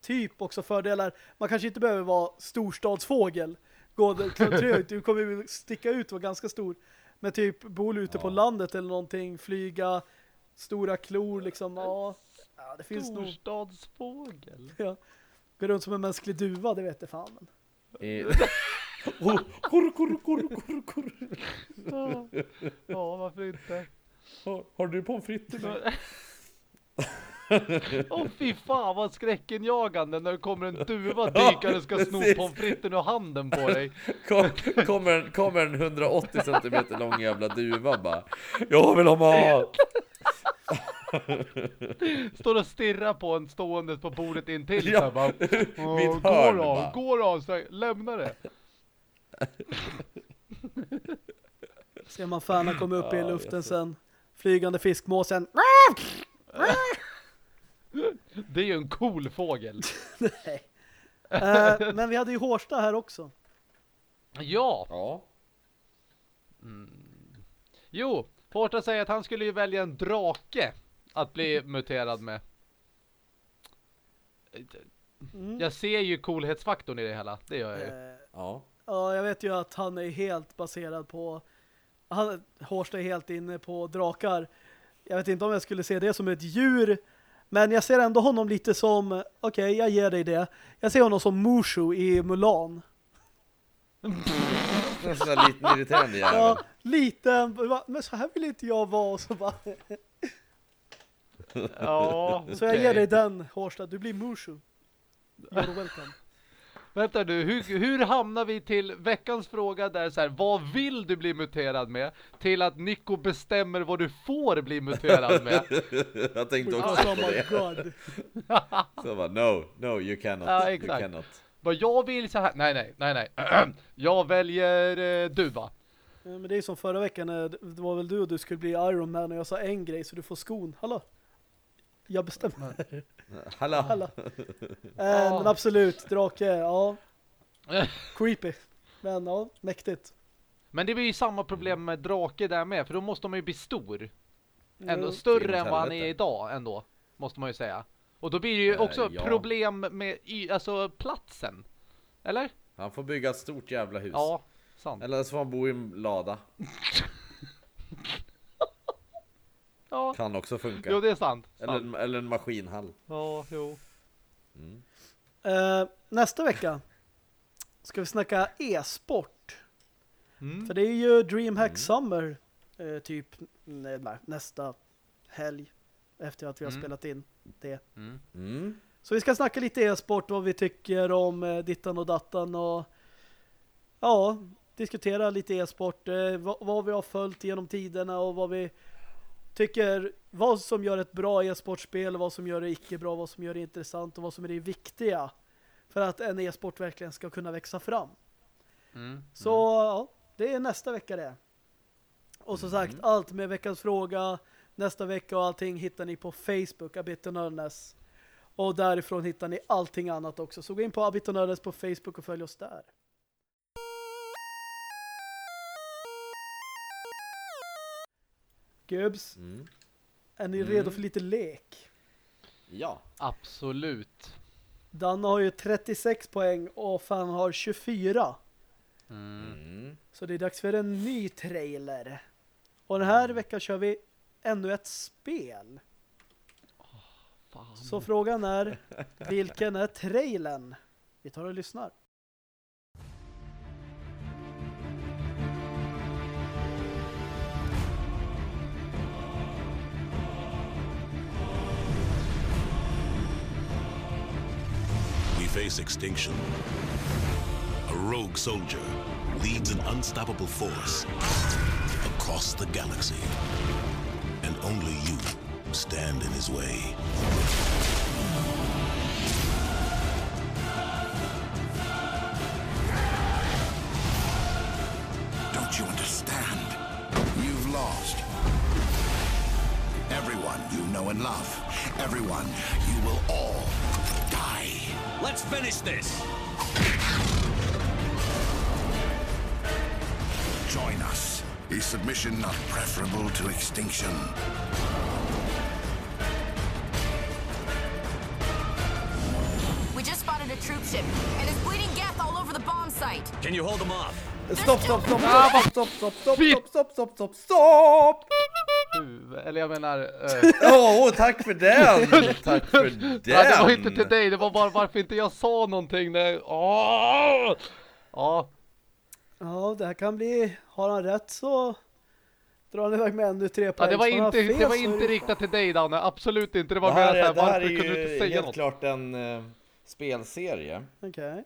typ också fördelar. Man kanske inte behöver vara storstadsfågel. Gå, du kommer ju sticka ut och vara ganska stor. Men typ bor ute på Ja. landet eller någonting, flyga, stora klor liksom. Ja, ja det finns nog. Storstadsfågel. Ja. Gå runt som en mänsklig duva, det vet jag fan. Men. I... oh, korr, korr, korr, korr, korr. Ja, ja varför inte? Har- Har du pommes frites Åh fy fan vad skräckenjagande när det kommer en duva dykare och ska sno pommes fritesen ur handen på dig. Kom, kommer, en, kommer en 180 cm lång jävla duva bara Jag vill ha mat! Står och stirrar på en stående på bordet intill Ja, så här bara. "Åh, mitt Gå hörn då, bara." gå då, så här, lämna det. Ser man färna komma upp i luften sen. flygande fiskmåsen. Det är ju en cool fågel. Nej. Eh, men vi hade ju Hårsta här också. Ja, Ja. jo. Porta säger att han skulle ju välja en drake att bli muterad med. Mm. Jag ser ju coolhetsfaktorn i det hela. Det gör jag ju. Eh, Ja. Ja, jag vet ju att han är helt baserad på han, Hårsta är helt inne på drakar. Jag vet inte om jag skulle se det som ett djur men jag ser ändå honom lite som okej, jag ger dig det. Jag ser honom som Mushu i Mulan. Där liten irriterande jävel. Ja, liten, va, men så här vill inte jag vara och så bara, Ja, Så jag ger dig den Hårsta, du blir Mushu. You're welcome. Vänta nu, hur, hur hamnar vi till veckans fråga där så här, vad vill du bli muterad med? Till att Nico bestämmer vad du får bli muterad med. Jag tänkte också på oh my det. god. Så bara, no, no you cannot. Ja, You exakt. cannot. Vad jag vill så här, nej nej, nej nej. Jag väljer eh, duva. Ja, Men det är som förra veckan, det var väl du och du skulle bli Iron Man och jag sa en grej så du får skon. Hallå? Jag bestämmer. Hallå. Hallå. Eh, men absolut, drake, ja. Creepy. Men ja, mäktigt. Men det blir ju samma problem med drake där med, för då måste man ju bli stor. Ändå Jo. större än vad han är idag ändå, måste man ju säga. Och då blir det ju Eh, också ja. problem med y- alltså platsen. Eller? Han får bygga ett stort jävla hus. Ja, sant. Eller så får han bo i en lada. Ja, Kan också funka. jo det är sant. eller, sant. en, eller en maskinhall. Ja, jo. Eh, nästa vecka ska vi snacka e-sport. Mm. För det är ju DreamHack Summer eh, typ nej, nej, nästa helg efter att vi har Mm. spelat in det. Mm. Mm. Så vi ska snacka lite e-sport, vad vi tycker om eh, dittan och dattan och ja, diskutera lite e-sport, eh, vad, vad vi har följt genom tiderna och vad vi tycker, vad som gör ett bra e-sportspel, vad som gör det icke bra, vad som gör det intressant och vad som är det viktiga för att en e-sport verkligen ska kunna växa fram. Mm. Så ja, det är nästa vecka det. Och som sagt, allt med veckans fråga nästa vecka och allting hittar ni på Facebook, Abitonörnes. Och därifrån hittar ni allting annat också. Så gå in på Abitonörnes på Facebook och följ oss där. Gubbs, Mm. är ni Mm. redo för lite lek? Ja. Absolut. Danne har ju 36 poäng och fan har 24. Mm. Mm. Så det är dags för en ny trailer. Och den här veckan kör vi ännu ett spel. Fan. Så frågan är, vilken är trailern? Vi tar och lyssnar. Face extinction. A rogue soldier leads an unstoppable force across the galaxy. And only you stand in his way. Don't you understand? You've lost. Everyone you know and love. Everyone you will all. Let's finish this. Join us. Is submission not preferable to extinction? We just spotted a troop ship, and it's bleeding gas all over the bomb site. Can you hold them off? Stopp, stopp, ah, stopp, stopp, stopp, stopp, stopp, stopp, stopp, stopp, stopp, stopp! Du, eller jag menar... eh, Åh, tack för den! Tack för den! ja, det var inte till dig, det var bara varför inte jag sa någonting när... Åh! Ja, Ja, det här kan bli... Har han rätt så drar han iväg med ännu tre ja poäng. det var Så inte, fel det var så inte riktat till dig Danne, absolut inte. Det var Det mer här, är, det här är varför kunde du inte säga helt något? klart en eh, spelserie. Okej.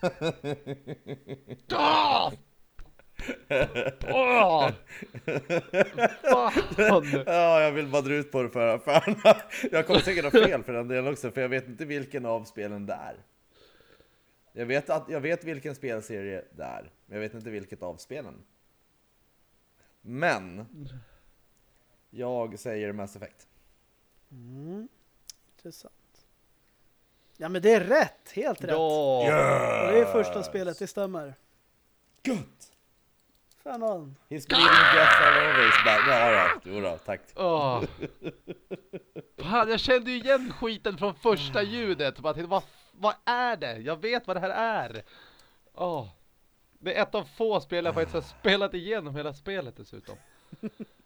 Ah! Åh! Fan! Ja, jag vill bara dra ut på det för, för Jag kommer säkert ha fel för den delen också, för jag vet inte vilken av spelen det är. Jag vet, att, jag vet vilken spelserie det är, men jag vet inte vilket av spelen. Men, Jag säger Mass Effect. Mm. Intressant. Ja men det är rätt, helt rätt. Ja! Och det är första spelet, det stämmer. Gött! Fan on. He's bleeding death all over his back. Ja, ja. Jo då, tack. Åh. Fan, jag kände ju igen skiten från första ljudet. Bara tänkte, vad, vad är det? Jag vet vad det här är. Åh. Det är ett av få spel jag faktiskt har spelat igenom hela spelet dessutom.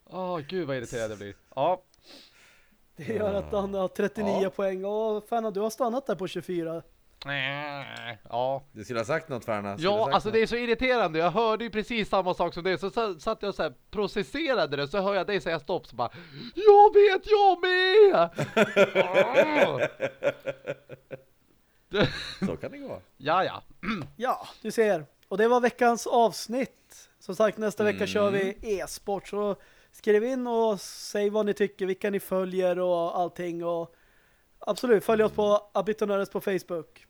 Åh, gud vad irriterad jag blir. Ja, Det gör att han har 39 Ja. poäng. Och fan, du har stannat där på 24. Ja. Du skulle ha sagt något Färna. Ja, alltså något. det är så irriterande. Jag hörde ju precis samma sak som det. Så sa- satt jag och så här processerade det. Så hör jag dig säga stopp. Så bara, jag vet jag med! Så kan det gå. ja, ja. Ja, du ser. Och det var veckans avsnitt. Som sagt, nästa vecka kör vi e-sport. Så skriv in och säg vad ni tycker, vilka ni följer och allting. Och absolut, följ oss på Abitonöres på Facebook.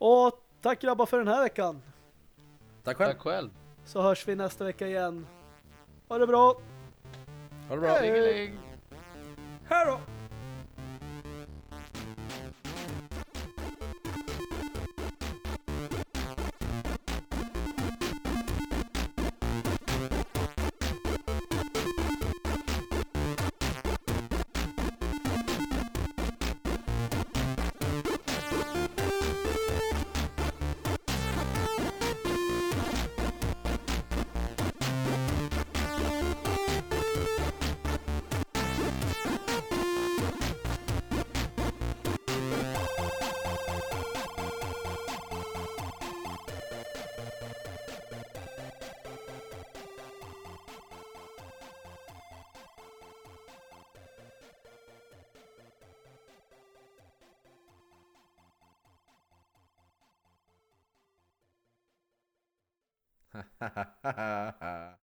Och tack grabbar för den här veckan. Tack själv. Tack själv. Så hörs vi nästa vecka igen. Ha det bra. Ha det bra. Hej då! Ha ha ha ha ha.